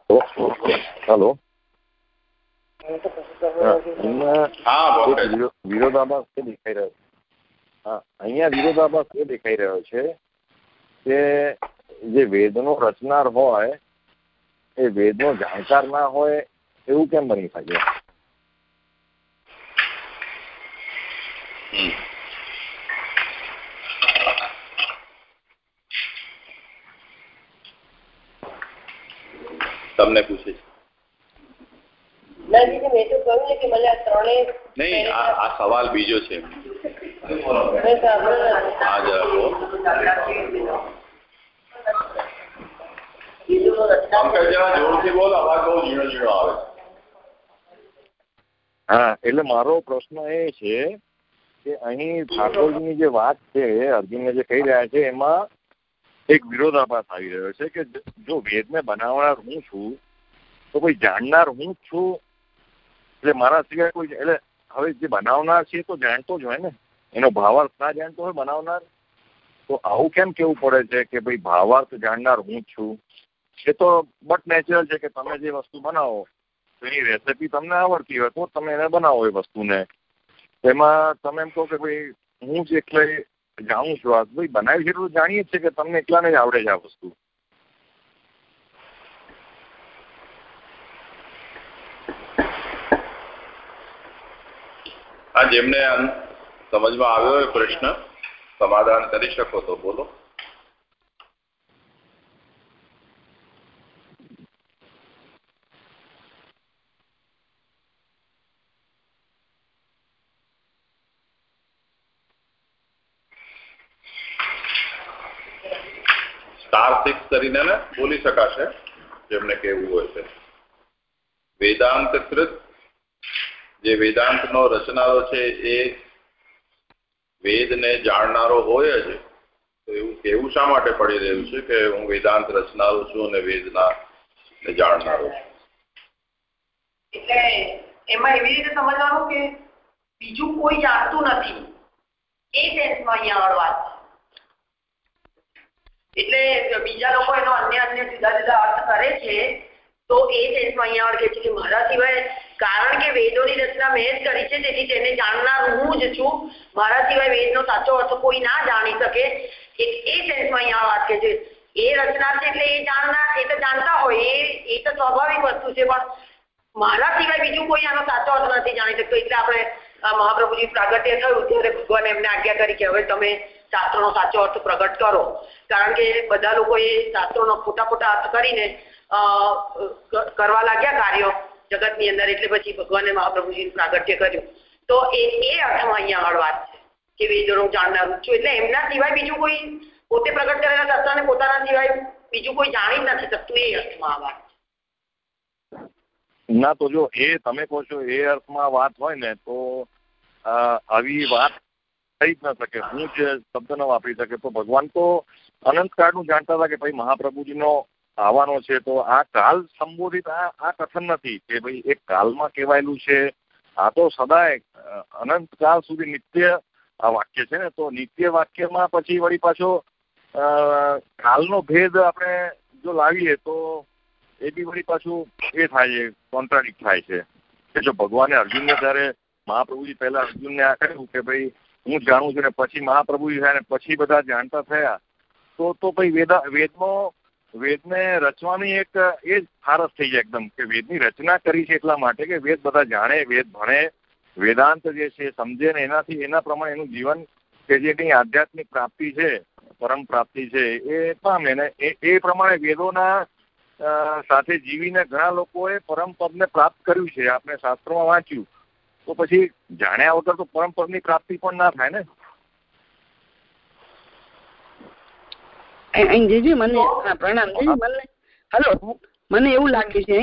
હેલો વિરોધાભાસ એ દેખાઈ રહ્યો હા અહીંયા વિરોધાભાસ એ દેખાઈ રહ્યો છે કે જે વેદનો રચનાર હોય એ વેદનો જાણકાર ના હોય એવું કેમ બની શકે? તમને પૂછે છે ના દીદી મેં તો કહ્યું ને કે મને આ નહીં આ આ સવાલ બીજો છે મેં સાંભળ્યો નથી. આ જરા કહો. પંકજ જરા જોરથી બોલ અવાજ બહુ ઝીણો ઝીણો આવે હા એટલે મારો પ્રશ્ન એ છે કે અહીં ઠાકોરજીની જે વાત છે અર્જુનને જે કહી રહ્યા છે એમાં એક વિરોધાભાસ આવી રહ્યો છે કે જ- વેદને બનાવનાર હું છું, તો કોઈ જાણનાર હું છું? એટલે મારા સિવાય કોઈ એટલે હવે જે બનાવનાર છે તો જાણતો જ હોય ને. એનો ભાવાર્થ ના જાણતો હોય બનાવનાર. તો આવું કેમ કેવું પડે છે કે ભાઈ ભાવાર્થ જાણનાર હું છું? એ તો બટ નેચરલ છે કે તમે જે વસ્તુ બનાવો, તો એની રેસીપી તમને આવડતી હોય તો તમે એને બનાવો એ વસ્તુને. એમાં તમે એમ કહો કે ભાઈ હું જ એકલે જાણું છું આ ભાઈ બનાવી છે જાણીએ છીએ કે તમને એકલાને જ આવડે છે આ વસ્તુ. હા, જેમને સમજમાં આવ્યો હોય પ્રશ્ન, સમાધાન કરી શકો તો, બોલો સ્ટાર સિક્સ કરીને ને બોલી શકાશે, જેમને કહેવું હોય છે વેદાંતકૃત, જે વેદાંતનો રચનારો છે, એ વેદને જાણનારો હોય જ એવું કેવું શા માટે પડી રહ્યું છે કે હું વેદાંત રચનારો છું અને વેદના ને જાણનારો છું એટલે એમાં એવી રીતે સમજવાનું કે બીજું કોઈ જાણતું નથી એ સેન્સમાં અહીંયા વાત. એટલે બીજા લોકો એનો અન્ય અન્ય જુદા જુદા અર્થ કરે છે, તો એ સેન્સમાં અહીંયા આગળ કહે છે કે મારા સિવાય કારણ કે વેદોની રચના મેં જ કરી છે, તેથી તેને જાણનાર હું જ છું. મારા સિવાય વેદનો સાચો અર્થ કોઈ ના જાણી શકે. એ સેન્સમાં અહીંયા વાત કહે છે. એ રચના છે એટલે એ જાણનાર, એ તો જાણતા હોય, એ એ તો સ્વાભાવિક વસ્તુ છે, પણ મારા સિવાય બીજું કોઈ આનો સાચો અર્થ નથી જાણી શકતો. એટલે આપણે મહાપ્રભુજી પ્રાગટ્ય થયું, ત્યારે એમને આજ્ઞા કરી કે હવે તમે શાસ્ત્રોનો સાચો અર્થ પ્રગટ કરો. કારણ કે બધા લોકોએ શાસ્ત્રોનો ખોટા ખોટા અર્થ કરીને કરવા લાગ્યા કાર્યો જગતની અંદર, એટલે પછી ભગવાને મહાપ્રભુજીનું પ્રાગટ્ય કર્યું. તો એ એ અર્થમાં અહીંયા આગળ વાત છે. કે વેદોનો જાણનારું છું. એટલે એમના સિવાય બીજું કોઈ પોતે પ્રગટ કરેલા શાસ્ત્રને પોતાના સિવાય બીજું કોઈ જાણી જ નથી. શકતું એ અર્થમાં આ વાત. ના, તો જો એ તમે કહો છો એ અર્થમાં વાત હોય ને, તો આવી વાત થઈ જ ન શકે. હું જ શબ્દ ન વાપરી શકે તો ભગવાન તો અનંતકાળનું જાણતા હતા કે ભાઈ મહાપ્રભુજીનો આવવાનો છે. તો આ કાલ સંબોધિત આ આ કથન નથી કે ભાઈ એક કાલમાં કહેવાયેલું છે. આ તો સદાય અનંતકાળ અનંત કાળ સુધી નિત્ય આ વાક્ય છે ને, તો નિત્ય વાક્યમાં પછી વળી પાછો કાલનો ભેદ આપણે જો લાવીએ તો એ બી વળી પાછું એ થાય છે કોન્ટ્રાડિક્ટ થાય છે. કે જો ભગવાને અર્જુનને ત્યારે મહાપ્રભુજી પહેલા અર્જુનને આ કહ્યું કે ભાઈ હું જાણું છું ને પછી મહાપ્રભુજી થયા ને પછી બધા જાણતા થયા. તો તો ભાઈ વેદા, વેદનો, વેદને રચવાની એક, એ જ ફારસ થઈ જાય એકદમ કે વેદની રચના કરી છે એટલા માટે કે વેદ બધા જાણે, વેદ ભણે, વેદાંત જે છે સમજે ને એનાથી, એના પ્રમાણે એનું જીવન કે જે કંઈ આધ્યાત્મિક પ્રાપ્તિ છે, પરમ પ્રાપ્તિ છે, એ પામે ને એ પ્રમાણે વેદોના સાથે જીવીને ઘણા લોકોએ પરમ પદને પ્રાપ્ત કર્યું છે. આપણે શાસ્ત્રોમાં વાંચ્યું. તો પછી જાણ્યા વગર તો પરમ પદની પ્રાપ્તિ પણ ના થાય ને? જેજી મને હા, પ્રણામ જેજી મને હલો મને એવું લાગે છે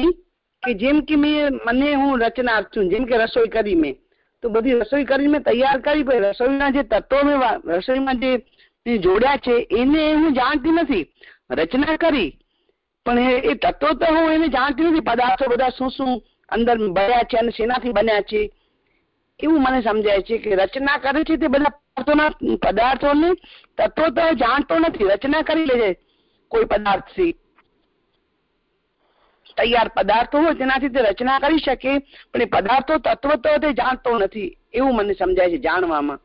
કે જેમ કે મેં મને હું રચના છું. જેમ કે રસોઈ કરી મેં. તો બધી રસોઈ કરી મેં તૈયાર કરી પછી રસોઈના જે તત્વો મેં રસોઈમાં જે જોડ્યા છે એને હું જાણતી નથી. રચના કરી પણ એ તત્વો તો હું એને જાણતી નથી. પદાર્થો બધા શું શું અંદર ભર્યા છે અને શેનાથી બન્યા છે. એવું મને સમજાય છે કે રચના કરે છે તે બધા પદાર્થોના પદાર્થોને તત્વો તો જાણતો નથી. રચના કરી લે છે કોઈ પદાર્થથી. તૈયાર પદાર્થો હોય તેનાથી તે રચના કરી શકે પણ એ પદાર્થો તત્વ તો તે જાણતો નથી. એવું મને સમજાય છે જાણવામાં.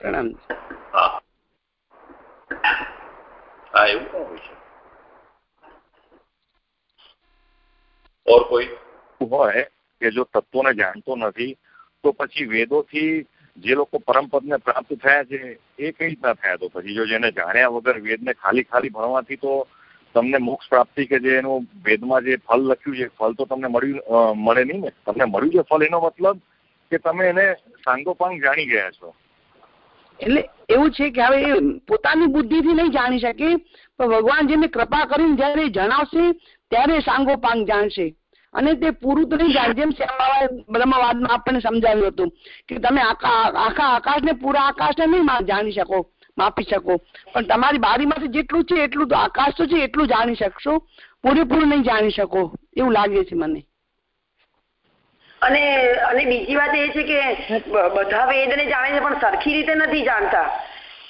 પ્રણામ. હા. હા એવું હોય છે. ઓર કોઈ? હોય કે જો તત્વોને જાણતો નથી તો પછી વેદોથી જે લોકો પરમપદને પ્રાપ્ત થયા છે, એ કઈ રીતના થયા? તો પછી જો જેને જાણ્યા વગર વેદને ખાલી ખાલી ભણવાથી તો તમને મોક્ષ પ્રાપ્તિ કે જે એનું વેદમાં જે ફલ લખ્યું છે ફલ તો તમને મળ્યું મળે નહીં ને? તમને મળ્યું છે ફલ એનો મતલબ કે તમે એને સાંગોપાંગ જાણી ગયા છો. એટલે એવું છે કે હવે પોતાની બુદ્ધિથી નહીં જાણી શકે, પણ ભગવાન જેને કૃપા કરીને જયારે જણાવશે, ત્યારે સાંગોપાંગ જાણશે. અને તે પૂરું તો નહીં જાય. જેમ બ્રહ્મવાદમાં આપણને સમજાવ્યું હતું કે તમે આખા આખા આકાશને પૂરા આકાશને નહીં જાણી શકો, માપી શકો. પણ તમારી બારીમાંથી જેટલું છે એટલું તો આકાશ તો છે, એટલું જાણી શકશો. પૂરેપૂરું નહીં જાણી શકો. એવું લાગે છે મને. અને અને બીજી વાત એ છે કે બધા વેદને જાણે છે, પણ સરખી રીતે નથી જાણતા.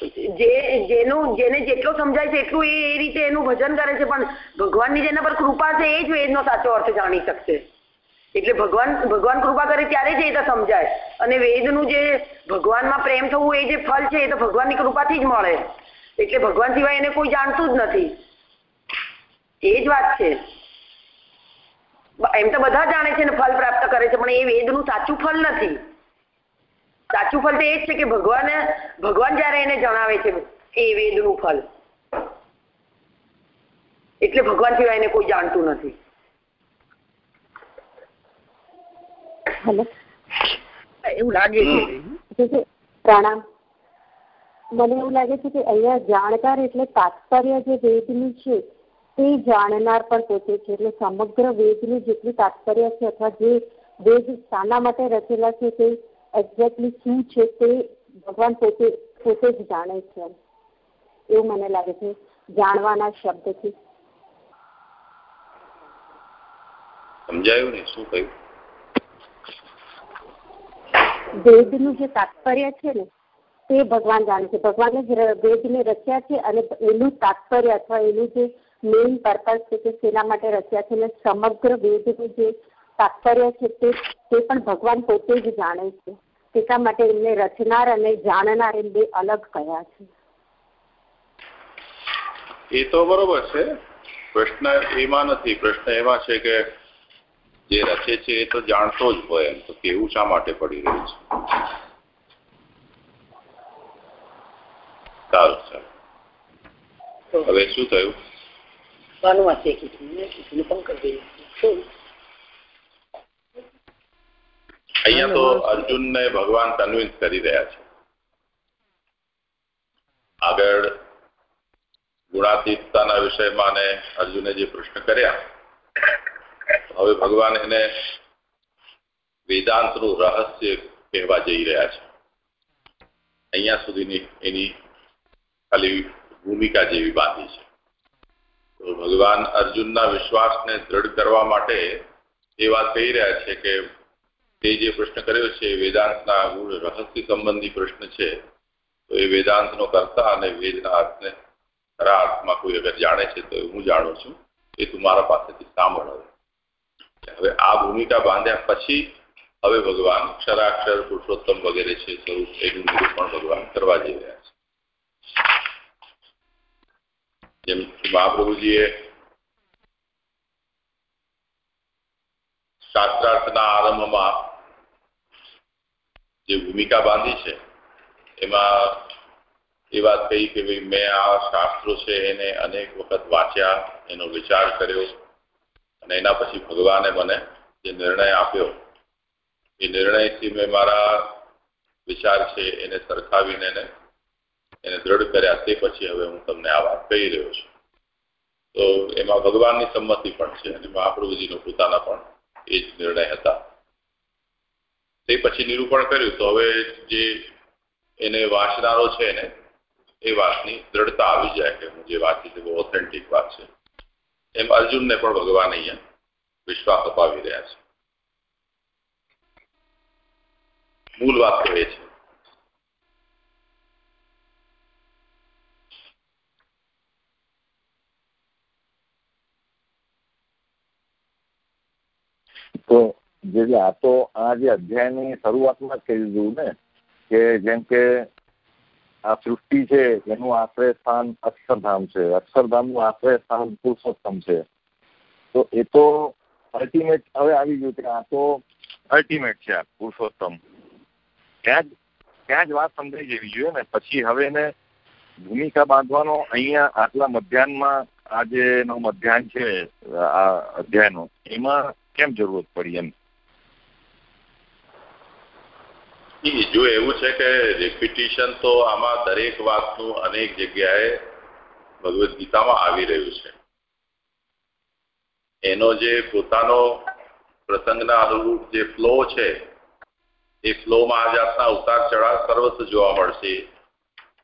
જે, જેનું, જેને જેટલો સમજાય છે એટલું એ રીતે એનું ભજન કરે છે, પણ ભગવાનની જેના પર કૃપા છે એ જ વેદનો સાચો અર્થ જાણી શકશે. એટલે ભગવાન ભગવાન કૃપા કરે ત્યારે જ એ તો સમજાય. અને વેદનું જે ભગવાનમાં પ્રેમ થવું એ જે ફળ છે એ તો ભગવાનની કૃપાથી જ મળે. એટલે ભગવાન સિવાય એને કોઈ જાણતું જ નથી. એ જ વાત છે. એમ તો બધા જાણે છે ને ફળ પ્રાપ્ત કરે છે, પણ એ વેદનું સાચું ફળ નથી. સાચું ફળ તો એ જ છે કે ભગવાન ભગવાન જયારે એને જણાવે છે એ વેદનું ફળ. એટલે ભગવાન સિવાય એને કોઈ જાણતું નથી. એવું લાગે છે. પ્રણામ. મને એવું લાગે છે કે અહીંયા જાણકાર એટલે તાત્પર્ય જે વેદનું છે તે જાણનાર પણ પોતે છે. એટલે સમગ્ર વેદનું જેટલું તાત્પર્ય છે અથવા જે વેદ શાના માટે રચેલા છે તે એક્ઝેક્ટલી શું છે તે ભગવાન પોતે પોતે જ જાણે છે એવું મને લાગે છે. જાણવાના શબ્દથી. સમજાયું ને? શું કહ્યું? વેદનું જે તાત્પર્ય છે ને તે ભગવાન જાણે છે. ભગવાને જ વેદને રચ્યા છે અને એનું તાત્પર્ય અથવા એનું જે મેઇન પર્પઝ છે કે શેના માટે રચ્યા છે અને સમગ્ર વેદનું જે તાત્પર્ય છે તે પણ ભગવાન પોતે જ જાણે છે. એટલા માટે એમને રચનાર અને જાણનાર એમ બે અલગ કયા છે? એ તો બરોબર છે. પ્રશ્ન એમાં નથી. પ્રશ્ન એમાં છે કે જે રચે છે એ તો જાણતો જ હોય એમ. તો કેવું શા માટે પડી રહ્યું છે? સારું સારું. હવે શું થયું? અહીંયા તો અર્જુનને ભગવાન કન્વિન્સ કરી રહ્યા છે. આગળ ગુણાતીતતાના વિષયમાં ને અર્જુને જે પ્રશ્ન કર્યા હવે ભગવાન એને વેદાંતનું રહસ્ય કહેવા જઈ રહ્યા છે. અહીંયા સુધીની એની ખાલી ભૂમિકા જેવી બાંધી છે. તો ભગવાન અર્જુનના વિશ્વાસને દ્રઢ કરવા માટે એ વાત કહી રહ્યા છે કે તે જે પ્રશ્ન કર્યો છે વેદાંતના મૂળ રહસ્ય સંબંધી પ્રશ્ન છે, તો એ વેદાંતનો કરતા અને વેદના અર્થને ખરા અર્થમાં કોઈ અગર જાણે છે, તો હું જાણું છું. એ તું મારા પાસેથી સાંભળ હવે. આ ભૂમિકા બાંધ્યા પછી હવે ભગવાન અક્ષરાક્ષર પુરુષોત્તમ વગેરે છે સ્વરૂપ એનું નિરૂપણ ભગવાન કરવા જઈ રહ્યા છે. જેમ મહાપ્રભુજીએ શાસ્ત્રાર્થના આરંભમાં જે ભૂમિકા બાંધી છે, એમાં એ વાત કહી કે ભાઈ મેં આ શાસ્ત્રો છે, એને અનેક વખત વાંચ્યા, એનો વિચાર કર્યો અને એના પછી ભગવાને મને જે નિર્ણય આપ્યો, એ નિર્ણયથી મેં મારા વિચાર છે, એને સરખાવીને એને દ્રઢ કર્યા. તે પછી હવે હું તમને આ વાત કહી રહ્યો છું. તો એમાં ભગવાનની સંમતિ પણ છે અને મહાપ્રભુજીનો પોતાના પણ એ જ નિર્ણય હતા. તે પછી નિરૂપણ કર્યું. તો હવે જે એને વાંચનારો છે એને, એ વાતની દ્રઢતા આવી જાય કે હું જે વાંચી છે બહુ ઓથેન્ટિક વાત છે. એમ અર્જુનને પણ ભગવાન અહીંયા વિશ્વાસ અપાવી રહ્યા છે. મૂળ વાત કહે છે. તો જે આ તો આ જે અધ્યાયની શરૂઆતમાં જ કહી દીધું ને, કે જેમ કે આ સૃષ્ટિ છે, એનું આશ્રય સ્થાન અક્ષરધામ છે. અક્ષરધામનું આશ્રય સ્થાન પુરુષોત્તમ છે. તો એ તો અલ્ટિમેટ હવે આવી ગયું કે આ તો અલ્ટિમેટ છે આ પુરુષોત્તમ. ત્યાં જ ત્યાં જ વાત સમજાઈ જવી જોઈએ ને. પછી હવે એને ભૂમિકા બાંધવાનો અહીંયા આટલા મધ્યાહનમાં આ જે એનો મધ્યાહન છે, આ અધ્યાયનો, એમાં કેમ જરૂરત પડી એમ? જો એવું છે કે રિપીટિશન તો આમાં દરેક વાતનું અનેક જગ્યાએ ભગવદ્ ગીતામાં આવી રહ્યું છે. એનો જે પોતાનો પ્રસંગના અનુરૂપ જે ફ્લો છે, એ ફ્લોમાં આ જાતના ઉતાર ચઢાવ સર્વત્ર જોવા મળશે.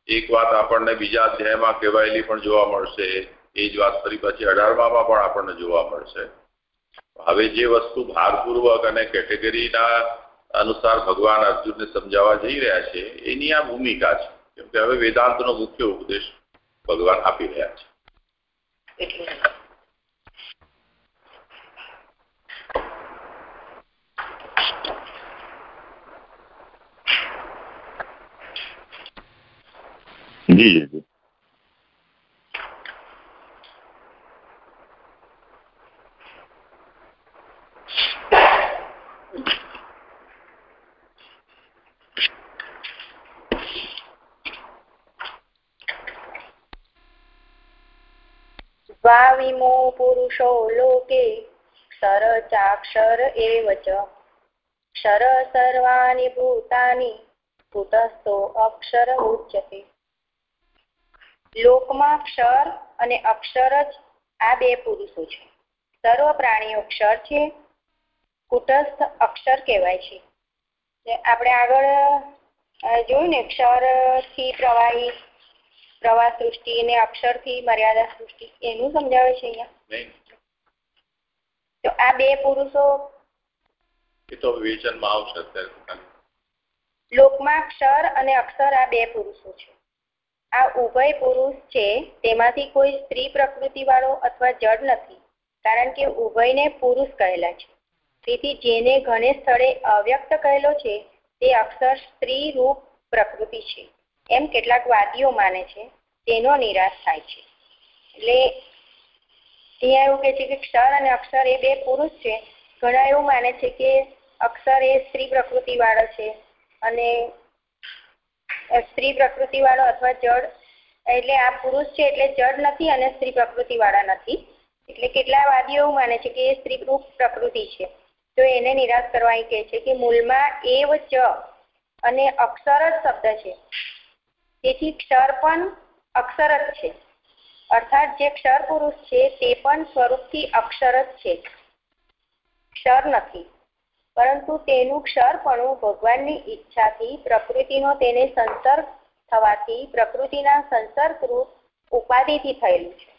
એક વાત આપણને બીજા અધ્યાયમાં કહેવાયેલી પણ જોવા મળશે, એ જ વાત ફરી પછી અઢારમામાં પણ આપણને જોવા મળશે. હવે જે વસ્તુ ભારપૂર્વક અને કેટેગરીના અનુસાર ભગવાન અર્જુનને સમજાવવા જઈ રહ્યા છે. એની આ ભૂમિકા છે. કેમ કે હવે વેદાંતનો મુખ્ય ઉપદેશ ભગવાન આપી રહ્યા છે. જી જી જી પુરુષો લોકે સરચાક્ષર ચાક્ષર એવ ક્ષર સર્વાણી ભૂતાની ભૂતસ્થો અક્ષર ઉચ્યતે લોકમાં ક્ષર અને અક્ષર જ આ બે પુરુષો છે. સર્વ પ્રાણીઓ ક્ષર છે, કુટસ્થ અક્ષર કહેવાય છે. આપણે આગળ જોયું ને ક્ષરથી પ્રવાહી પ્રવાહ સૃષ્ટિ એને અક્ષરથી મર્યાદા સૃષ્ટિ એનું સમજાવે છે અહીંયા. તો આ બે પુરુષો એ તો વિવેચનમાં આવશે અત્યારે લોકમાં અક્ષર અને અક્ષર આ બે પુરુષો છે. આ ઉભય પુરુષ છે તેમાંથી કોઈ સ્ત્રી પ્રકૃતિ વાળો અથવા જડ નથી કારણ કે ઉભયને પુરુષ કહેલા છે. તેથી જેને ઘણે સ્થળે અવ્યક્ત કહેલો છે તે અક્ષર સ્ત્રી રૂપ પ્રકૃતિ છે. એમ કેટલાક વાદીઓ માને છે, તેનો નિરાશ થાય છે. એટલે ત્યાં એવું કે છે કે ક્ષર અને અક્ષર એ બે પુરુષ છે. ઘણા એવું માને છે કે અક્ષર એ સ્ત્રી પ્રકૃતિ વાળો છે અને સ્ત્રી પ્રકૃતિ વાળો અથવા જળ એટલે આ પુરુષ છે એટલે જળ નથી અને સ્ત્રી પ્રકૃતિ વાળા નથી. એટલે કેટલા વાદીઓ એવું માને છે કે એ સ્ત્રી પ્રકૃતિ છે. તો એને નિરાશ કરવા કહે છે કે મૂળમાં એવ ચ અને અક્ષર જ શબ્દ છે. તેથી ક્ષર પણ અક્ષર જ છે. અર્થાત જે ક્ષર પુરુષ છે, તે પણ સ્વરૂપથી અક્ષર જ છે. ક્ષર નથી. પરંતુ તેનું ક્ષરપણું ભગવાનની ઈચ્છાથી, પ્રકૃતિનો તેને સંસર્ગ થવાથી, પ્રકૃતિના સંસર્ગરૂપ ઉપાધિથી થયેલું છે.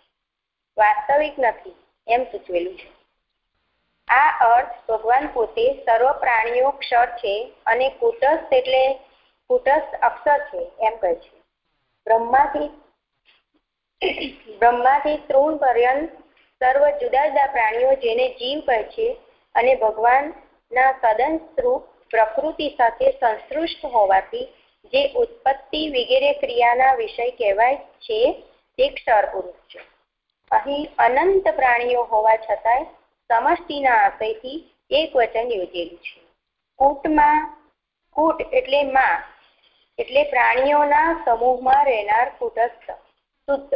વાસ્તવિક નથી, એમ સૂચવેલું છે. આ અર્થ ભગવાન પોતે સર્વ પ્રાણીઓ ક્ષર છે અને કુટસ્થ એટલે કુટસ્થ અક્ષર છે, એમ કહે છે. બ્રહ્માથી બ્રહ્માથી તૃણ પર્યંત સર્વ જુદા જુદા પ્રાણીઓ જેને જીવ કહે છે અને ભગવાનના સ્વરૂપ પ્રકૃતિ સાથે સંશ્રુષ્ટ હોવાથી જે ઉત્પત્તિ વગેરે ક્રિયાના વિષય કહેવાય છે, તે ક્ષર પુરુષ છે. અહીં અનંત પ્રાણીઓ હોવા છતાંય સમષ્ટિના આશયથી એક વચન યોજેલું છે. કૂટમાં, કૂટ એટલે માં. એટલે પ્રાણીઓના સમૂહમાં રહેનાર કુટસ્થ શુદ્ધ.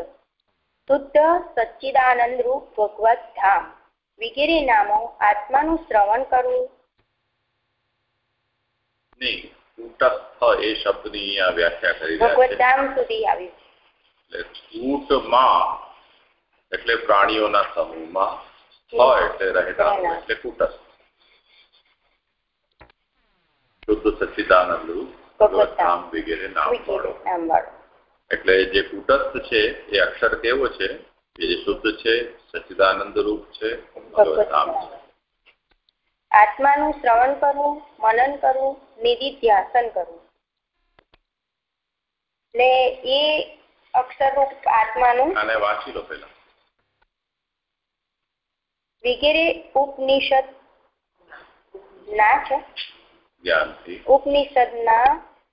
શુદ્ધ સચ્ચિદાનંદ રૂપ ભગવત ધામ વગેરે નામો આત્માનું શ્રવણ કરવું. નહીં કૂટસ્થ એ શબ્દની અહીંયા વ્યાખ્યા કરી સુધી આવ્યું છે. એટલે એટલે પ્રાણીઓના સમૂહમાં સ્થ એટલે રહેતા એટલે કૂટસ્થ. શુદ્ધ સચ્ચિદાનંદ રૂપ ભગવત ધામ વગેરે નામ વાળો એટલે જે કુટસ્થ છે એ અક્ષર કેવો છે? એ જે શુદ્ધ છે સચ્ચિદાનંદ રૂપ છે ભગવત છે આત્માનું શ્રવણ કરવું મનન કરવું નિધિધ્યાસન કરવું. એટલે એ અક્ષરરૂપ આત્માનું આને વાંચી લો પેલા વગેરે ઉપનિષદ ના છે? ઉપનિષદ ઉપનિષદના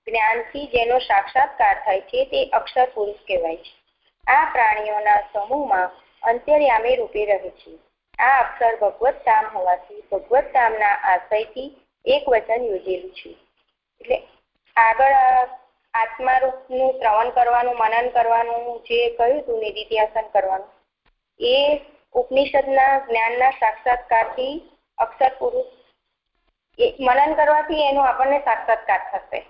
જ્ઞાનથી જેનો સાક્ષાત્કાર થાય છે તે અક્ષર પુરુષ કહેવાય છે. આ પ્રાણીઓના સમૂહમાં અંતર્યામી રૂપે રહે છે. આ અક્ષર ભગવત ધામ હોવાથી ભગવત ધામના આશયથી એક વચન યોજેલું છે. એટલે આગળ આત્મારૂપનું શ્રવણ કરવાનું, મનન કરવાનું, જે કહ્યું હતું નિધિધ્યાસન કરવાનું, એ ઉપનિષદના જ્ઞાનના સાક્ષાત્કારથી અક્ષર પુરુષ મનન કરવાથી એનો આપણને સાક્ષાત્કાર થશે.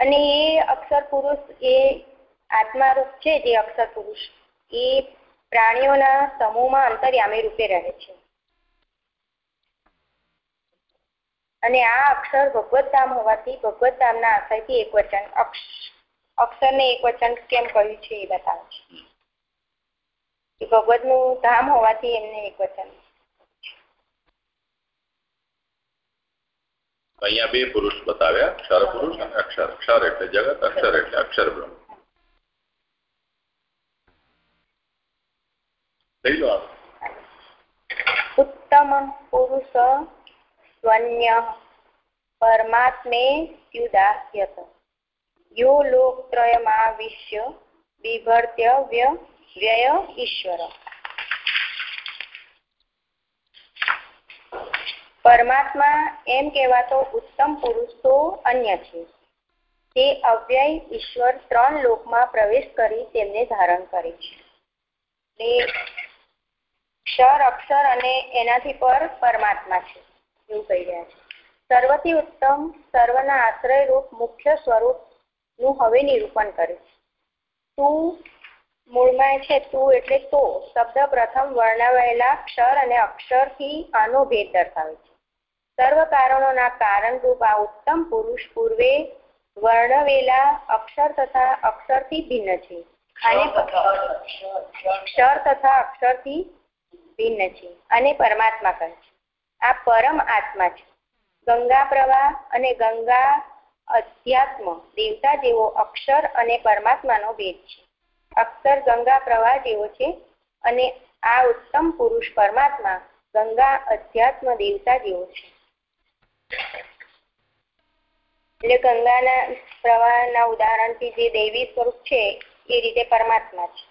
અને એ અક્ષર પુરુષ એ આત્મારૂપ છે જે અક્ષર પુરુષ, એ પ્રાણીઓના સમૂહમાં અંતર્યામી રૂપે રહે છે. અને આ અક્ષર ભગવત ધામ હોવાથી ભગવત ધામના આશયથી એક વચન અક્ષરને એક વચન કેમ કહ્યું છે એ બતાવે છે. ભગવતનું ધામ હોવાથી એમને એક વચન અહીંયા બે પુરુષ બતાવ્યા ક્ષર પુરુષ અને અક્ષર. ક્ષર એટલે જગત, અક્ષર એટલે અક્ષર બ્રહ્મ. થઈ લો ઉત્તમ પુરુષ સ્વન્ય પરમાત્મે સ્યુદાસ્યત યો લોકત્રયમાવિશ્ય વ્ય વ્યય ઈશ્વર. પરમાત્મા એમ કહેવાતો ઉત્તમ પુરુષ તો અન્ય છે. તે અવ્યય ઈશ્વર ત્રણ લોકમાં પ્રવેશ કરી તેમને ધારણ કરે છે. ક્ષર, અક્ષર અને એનાથી પર પરમાત્મા છે, એવું કહી રહ્યા છે. સર્વથી ઉત્તમ સર્વના આશ્રય રૂપ મુખ્ય સ્વરૂપનું હવે નિરૂપણ કરે છે. તું મૂળમાં છે, તું એટલે તો, શબ્દ પ્રથમ વર્ણવાયેલા ક્ષર અને અક્ષરથી આનો ભેદ દર્શાવે છે. સર્વ કારણોના કારણરૂપ આ ઉત્તમ પુરુષ પૂર્વે વર્ણવેલા અક્ષર તથા અક્ષરથી ભિન્ન છે. ક્ષર તથા અક્ષરથી ભિન્ન છે અને પરમાત્મા કહે છે. આ પરમ આત્મા છે. ગંગા પ્રવાહ અને ગંગા અધ્યાત્મ દેવતા જેવો અક્ષર અને પરમાત્માનો ભેદ છે. અક્ષર ગંગા પ્રવાહ જેવો છે અને આ ઉત્તમ પુરુષ પરમાત્મા ગંગા અધ્યાત્મ દેવતા જેવો છે. એટલે ગંગાના પ્રવાહના ઉદાહરણથી જે દૈવી સ્વરૂપ છે, એ રીતે પરમાત્મા છે.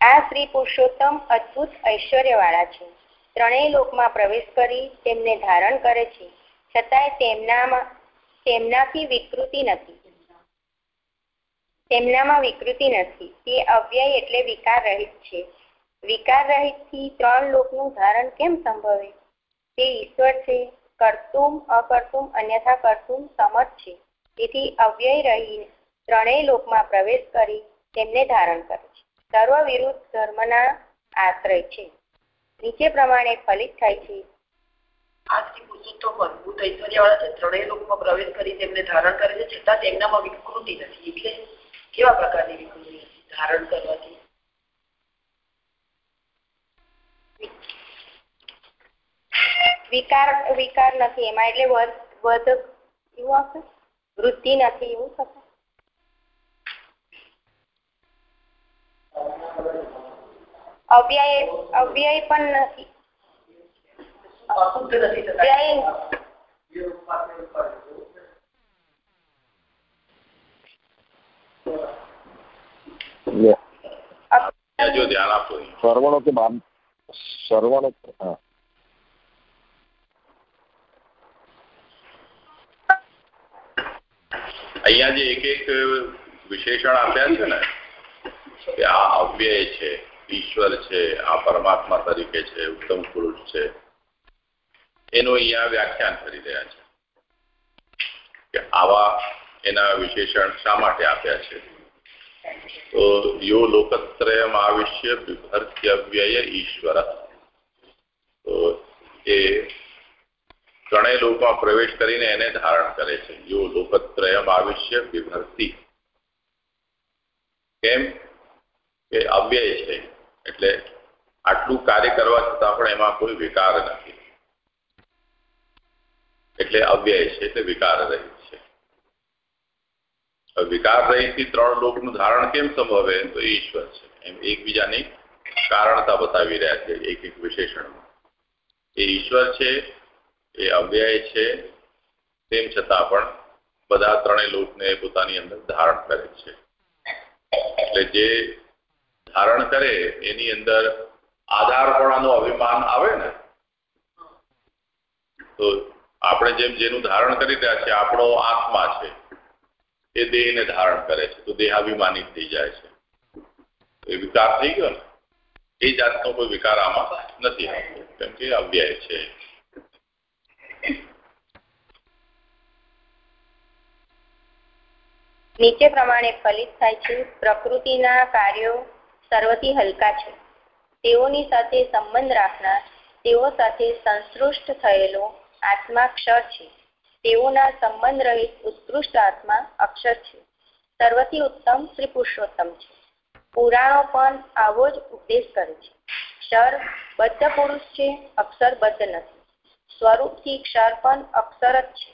આ શ્રી પુરુષોત્તમ અદ્ભુત ઐશ્વર્યવાળા છે. ત્રણેય લોકમાં પ્રવેશ કરી તેમને ધારણ કરે છે. છતાંય તેમનામાં તેમનાથી વિકૃતિ નથી. તેમનામાં વિકૃતિ નથી. તે અવ્યય એટલે વિકાર રહિત છે. વિકાર રહિતથી ત્રણ લોકનું ધારણ કેમ સંભવે? તે ઈશ્વર છે, કરતુમ, અકર્તુમ, અન્યથા કરતુમ સમર્થ છે. તેથી અવ્યય રહી ત્રણેય લોકમાં પ્રવેશ કરી તેમને ધારણ કરે છે. સર્વ વિરુદ્ધ ધર્મના આશ્રય છે. નીચે પ્રમાણે ફલિત થાય છે. આ શ્રી પુરુષોત્તમ અદભુત ઐશ્વર્યવાળા છે. ત્રણેય લોકમાં પ્રવેશ કરી તેમને ધારણ કરે છે. છતાં તેમનામાં વિકૃતિ નથી. એટલે કેવા પ્રકારની વિકૃતિ ધારણ કરવાથી? વિકાર વિકાર નથી એમાં એટલે વધ એવું હશે વૃદ્ધિ નથી એવું થશે? અવ્યય અવ્યય પણ નથી. અશુદ્ધ નથી થતા. જો ધ્યાન આપો સર્વણો કે બાપ સર્વણો હા. અહીંયા જે એક એક વિશેષણ આપ્યા છે ને કે આ અવ્યય છે ઈશ્વર છે આ પરમાત્મા તરીકે છે ઉત્તમ પુરુષ છે એનું અહીંયા વ્યાખ્યાન કરી રહ્યા છે. કે આવા એના વિશેષણ શા માટે આપ્યા છે? તો યો લોકત્રયમ આવિશ્ય બિભર્ત્યવ્યય ઈશ્વર. તો એ ત્રણેય લોકમાં પ્રવેશ કરીને એને ધારણ કરે છે. યો લોકત્રયમ આવિશ્ય બિભર્તી કેમ? કે અવ્યય છે. એટલે આટલું કાર્ય કરવા છતાં પણ એમાં કોઈ વિકાર નથી. એટલે અવ્યય છે, એટલે વિકાર રહિત છે વિકાર રહીથી ત્રણ લોકનું ધારણ કેમ સંભવે? તો એ ઈશ્વર છે. એમ એકબીજાની કારણતા બતાવી રહ્યા છે એક એક વિશેષણમાં. એ ઈશ્વર છે, એ અવ્યય છે, તેમ છતાં પણ બધા ત્રણેય લોકને પોતાની અંદર ધારણ કરે છે. એટલે જે ધારણ કરે, એની અંદર આધારપણાનું અભિમાન આવે ને, તો આપણે જેમ જેનું ધારણ કરી રહ્યા છે આપણો આત્મા છે. એ દેહને ધારણ કરે છે, તો દેહાભિમાની થઈ જાય છે. એ વિકાર થઈ ગયો ને, એ જાતનો કોઈ વિકાર આમાં નથી કેમ કે અવ્યય છે. નીચે પ્રમાણે ફલિત થાય છે, પ્રકૃતિના કાર્યો સર્વથી હલકા છે. તેઓની સાથે સંબંધ રાખનાર, તેઓ સાથે સંસૃષ્ટ થયેલો આત્મા ક્ષર છે. તેઓના સંબંધ રહિત ઉત્કૃષ્ટ આત્મા અક્ષર છે. સર્વથી ઉત્તમ શ્રી પુરુષોત્તમ છે. પુરાણો પણ આવો જ ઉપદેશ કરે છે. ક્ષર બદ્ધ પુરુષ છે, અક્ષર બદ્ધ નથી. સ્વરૂપથી ક્ષર પણ અક્ષર જ છે.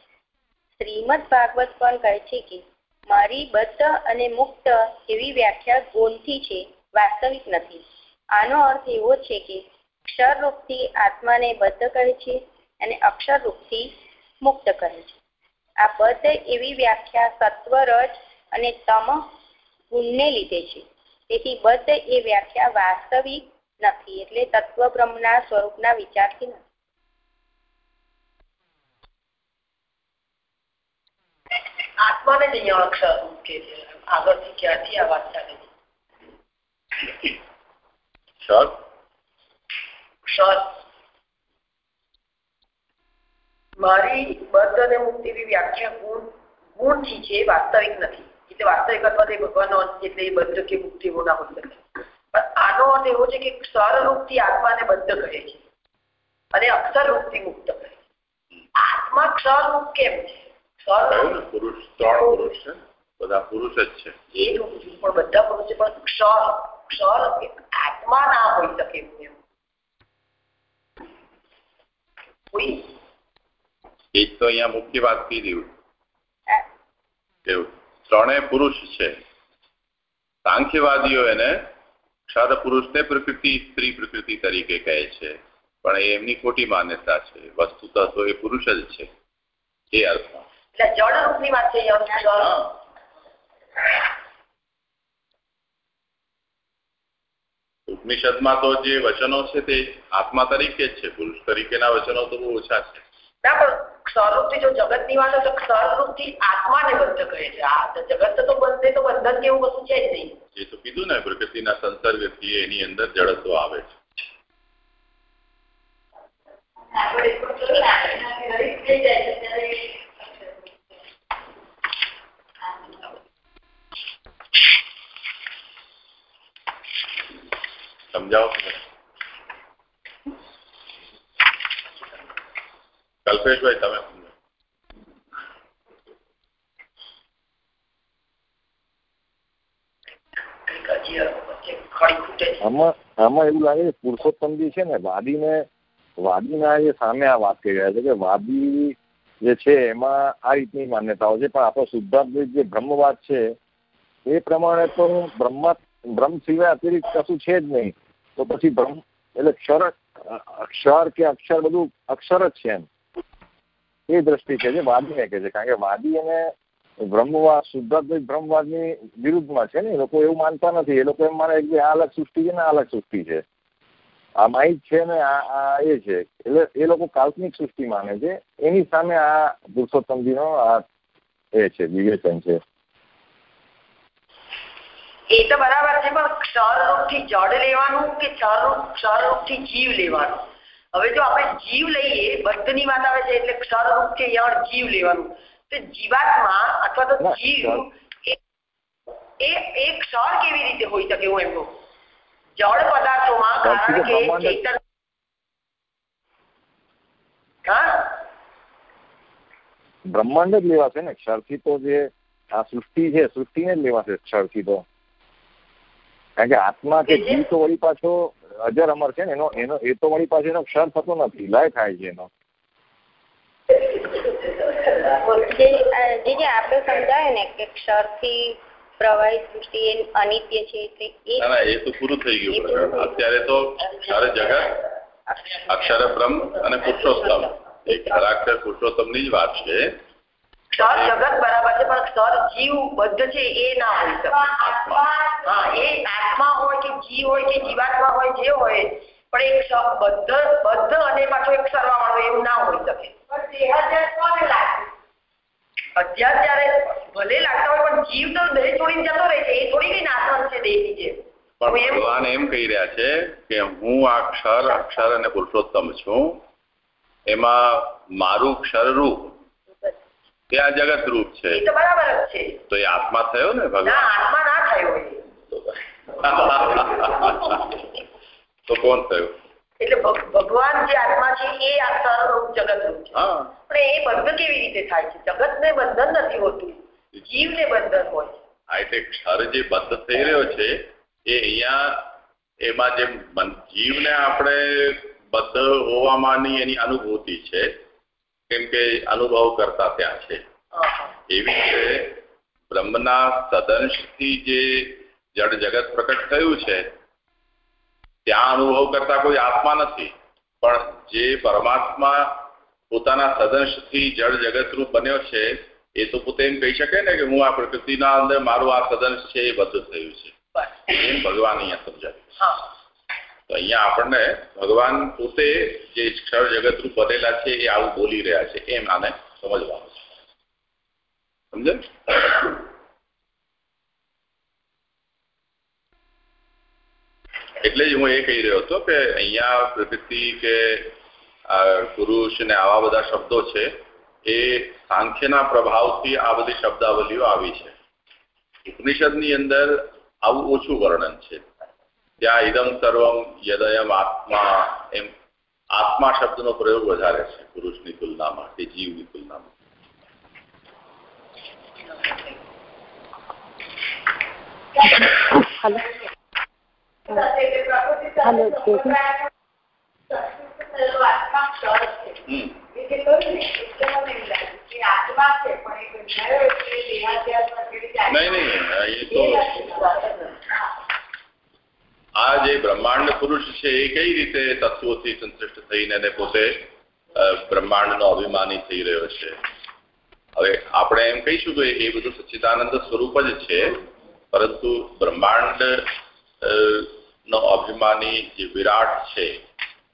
શ્રીમદ ભાગવત પણ કહે છે કે, મારી બદ્ધ અને મુક્ત એવી વ્યાખ્યા ગુણથી છે, વાસ્તવિક નથી. આનો અર્થ એવો છે કે ક્ષર રૂપથી આત્માને બદ્ધ કહે છે અને અક્ષર રૂપથી મુક્ત કહે છે. આ બદ્ધ એવી વ્યાખ્યા સત્વ રજ અને તમ ગુણને લીધે છે. તેથી બદ્ધ એ વ્યાખ્યા વાસ્તવિક નથી એટલે તત્વ બ્રહ્મના સ્વરૂપના વિચારથી નથી. આત્માને જ અહીંયા અક્ષર કે છે આગળથી ક્યાંથી આ વાત ચાલે છે ક્ષર ક્ષર મારી બદ્ધ અને મુક્ત એવી વ્યાખ્યા ગુણ ગુણથી છે વાસ્તવિક નથી. એટલે વાસ્તવિક અથવા તે ભગવાનનો એટલે એ બદ્ધ કે મુક્તિ એવો ના હોઈ શકે. પણ આનો અર્થ એવો છે કે ક્ષર રૂપથી આત્માને બદ્ધ કહે છે. અને અક્ષર રૂપથી મુક્ત કહે છે. આત્મા ક્ષર રૂપ કેમ છે? પુરુષ ત્રણ પુરુષ છે. બધા પુરુષ જ છે. એ રૂપ પણ બધા પુરુષ છે પણ ક્ષર ક્ષર આત્મા ના હોઈ શકે એમ. કોઈ એ તો અહીંયા મુખ્ય વાત કીધી એવું. ત્રણેય પુરુષ છે. સાંખ્યવાદીઓ એને ક્ષર પુરુષને પ્રકૃતિ સ્ત્રી પ્રકૃતિ તરીકે કહે છે. પણ એ એમની ખોટી માન્યતા છે. વસ્તુતઃ તો એ પુરુષ જ છે. એ અર્થમાં. ઉપનિષદમાં તો જે વચનો છે તે આત્મા તરીકે જ છે. પુરુષ તરીકેના વચનો તો બહુ ઓછા છે. ના પણ ક્ષરરૂપથી જો જગતની વાત હોય તો ક્ષરરૂપથી આત્માને બંધ કહે છે. આ તો જગત તો બંધ તો બંધન એવું કશું છે જ નહીં. એ તો કીધું ને પ્રકૃતિના સંસર્ગથી એની અંદર જડત્વ આવે છે. સમજાવો કલ્પેશભાઈ, તમે આમાં આમાં એવું લાગે છે પુરુષોત્તમજી છે ને, વાદીને, વાદીના જે સામે આ વાત કહી રહ્યા છે કે વાદી જે છે એમાં આ રીતની માન્યતાઓ છે. પણ આપણો શુદ્ધાદ્વૈત જે બ્રહ્મવાદ છે, એ પ્રમાણે તો બ્રહ્મા, બ્રહ્મ સિવાય અતિરિક્ત કશું છે જ નહીં. તો પછી બ્રહ્મ એટલે ક્ષર અક્ષર કે અક્ષર બધું અક્ષર જ છે એમ. એ દ્રષ્ટિ છે જે વાદીને કહે છે. કારણ કે વાદી અને બ્રહ્મવાદ શુદ્ધાદ્વૈત બ્રહ્મવાદની વિરુદ્ધમાં છે ને, એ લોકો એવું માનતા નથી. એ લોકો એમ માને કે આ અલગ સૃષ્ટિ છે ને આ અલગ સૃષ્ટિ છે. આ માહિત છે ને આ આ એ છે. એટલે એ લોકો કાલ્પનિક સૃષ્ટિ માને છે. એની સામે આ પુરુષોત્તમજીનો આ એ છે, વિવેચન છે. એ તો બરાબર છે, પણ ક્ષરરૂપથી જડ લેવાનું કે ક્ષરરૂપથી જીવ લેવાનું? હવે જો આપણે જીવ લઈએ બદ્ધની વાત આવે છે એટલે ક્ષરરૂપ કે યણ જીવ લેવાનું. તો જીવાત્મા અથવા તો ના, જીવ એ એ એ ક્ષર કેવી રીતે હોઈ શકે હું એમ કહું? જળ પદાર્થોમાં કારણ કે બ્રહ્માંડ જ- ચેતન હા? બ્રહ્માંડ જ લેવાશે ને ક્ષરથી તો જે આ સૃષ્ટિ છે સૃષ્ટિને જ લેવાશે ક્ષરથી તો. કારણ કે આત્મા કે જીવ તો વળી પાછો અજર અમર છે ને એનો એનો એ તો વળી પાછો એનો ક્ષર થતો નથી લય થાય છે એનો. જે આપણે સમજાયું ને કે ક્ષરથી પ્રવાહી સૃષ્ટિ એ અનિત્ય છે એટલે એ ના ના એ તો પૂરું થઈ ગયું. અત્યારે તો ક્ષર જગત અક્ષર બ્રહ્મ અને પુરુષોત્તમ. એ ખરાક્ષર પુરુષોત્તમની જ વાત છે. ક્ષર જગત બરાબર છે પણ સર જીવ બદ્ધ છે એ ના હોય શકે. હા એ આત્મા હોય કે જીવ હોય કે જીવાત્મા હોય જે હોય પણ એક બદ્ધ બદ્ધ અને પાછો એક સરવાળો એવું ના હોઈ શકે. જ્યારે ભલે લાગતા હોય પણ જીવ તો દેહ છોડીને જતો રહે છે એ થોડી કઈ નાશવંત છે દેહની જેમ. પણ એમ ભગવાન એમ કહી રહ્યા છે કે હું આ ક્ષર અક્ષર અને પુરુષોત્તમ છું. એમાં મારું ક્ષર રૂપ તે આ જગત રૂપ છે. એ તો બરાબર જ છે. તો એ આત્મા થયો ને ભગવાન? આત્મા ના થયો તો કોણ થયું? એટલે ભગવાન જે આત્મા છે એ આ સર્વરૂપ જગતરૂપ છે. હા. પણ એ બંધ કેવી રીતે થાય છે? જગત ને બંધન નથી હોતું. જીવને બંધન હોય એટલે ક્ષર જે બંધ થઈ રહ્યો છે એ અહીંયા એમાં જે જીવને આપણે બદ્ધ હોવામાંની એની અનુભૂતિ છે. કેમ કે અનુભવ કરતા ત્યાં છે. એવી રીતે બ્રહ્મના સદંશથી જે જડ જગત પ્રકટ થયું છે ત્યાં અનુભવ કરતા કોઈ આત્મા નથી. પણ જે પરમાત્મા પોતાના સદંશથી જળ જગત રૂપ બન્યો છે એ તો પોતે એમ કહી શકે ને કે હું આ પ્રકૃતિના અંદર મારું આ સદંશ છે એ બધું થયું છે. એમ ભગવાન અહીંયા સમજાવ્યું તો અહીંયા આપણને ભગવાન પોતે જે ક્ષર જગત રૂપ બનેલા છે એ આવું બોલી રહ્યા છે એમ આને સમજવાનું છે. સમજે એટલે જ હું એ કહી રહ્યો હતો કે અહીંયા પ્રકૃતિ કે પુરુષ ને આવા બધા શબ્દો છે, એ સાંખ્યના પ્રભાવથી આ બધી શબ્દાવલીઓ આવી છે. ઉપનિષદની અંદર આવું ઓછું વર્ણન છે. ત્યાં ઇદમ સર્વમ યદયમ આત્મા એમ આત્મા શબ્દનો પ્રયોગ વધારે છે પુરુષની તુલનામાં કે જીવની તુલનામાં હલો હલો જ્યોતિ હમ નહીં નહીં એ તો આ જે બ્રહ્માંડ પુરુષ છે એ કઈ રીતે તત્વોથી સંતુષ્ટ થઈને એને પોતે બ્રહ્માંડનો અભિમાની થઈ રહ્યો છે? હવે આપણે એમ કહીશું કે એ બધું સચ્ચિદાનંદ સ્વરૂપ જ છે પરંતુ બ્રહ્માંડ નો અભિમાની જે વિરાટ છે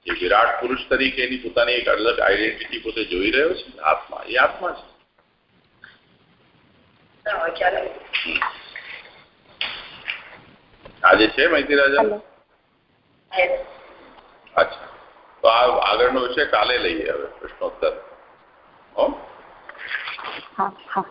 એ વિરાટ પુરુષ તરીકે એની પોતાની એક અલગ આઈડેન્ટિટી પોતે જોઈ રહ્યો છે આત્મા એ આત્મા છે. આજે છે માહિતી રાજા? અચ્છા. તો આ આગળનો વિષય કાલે લઈએ હવે પ્રશ્નોત્તર. હો? હા હા.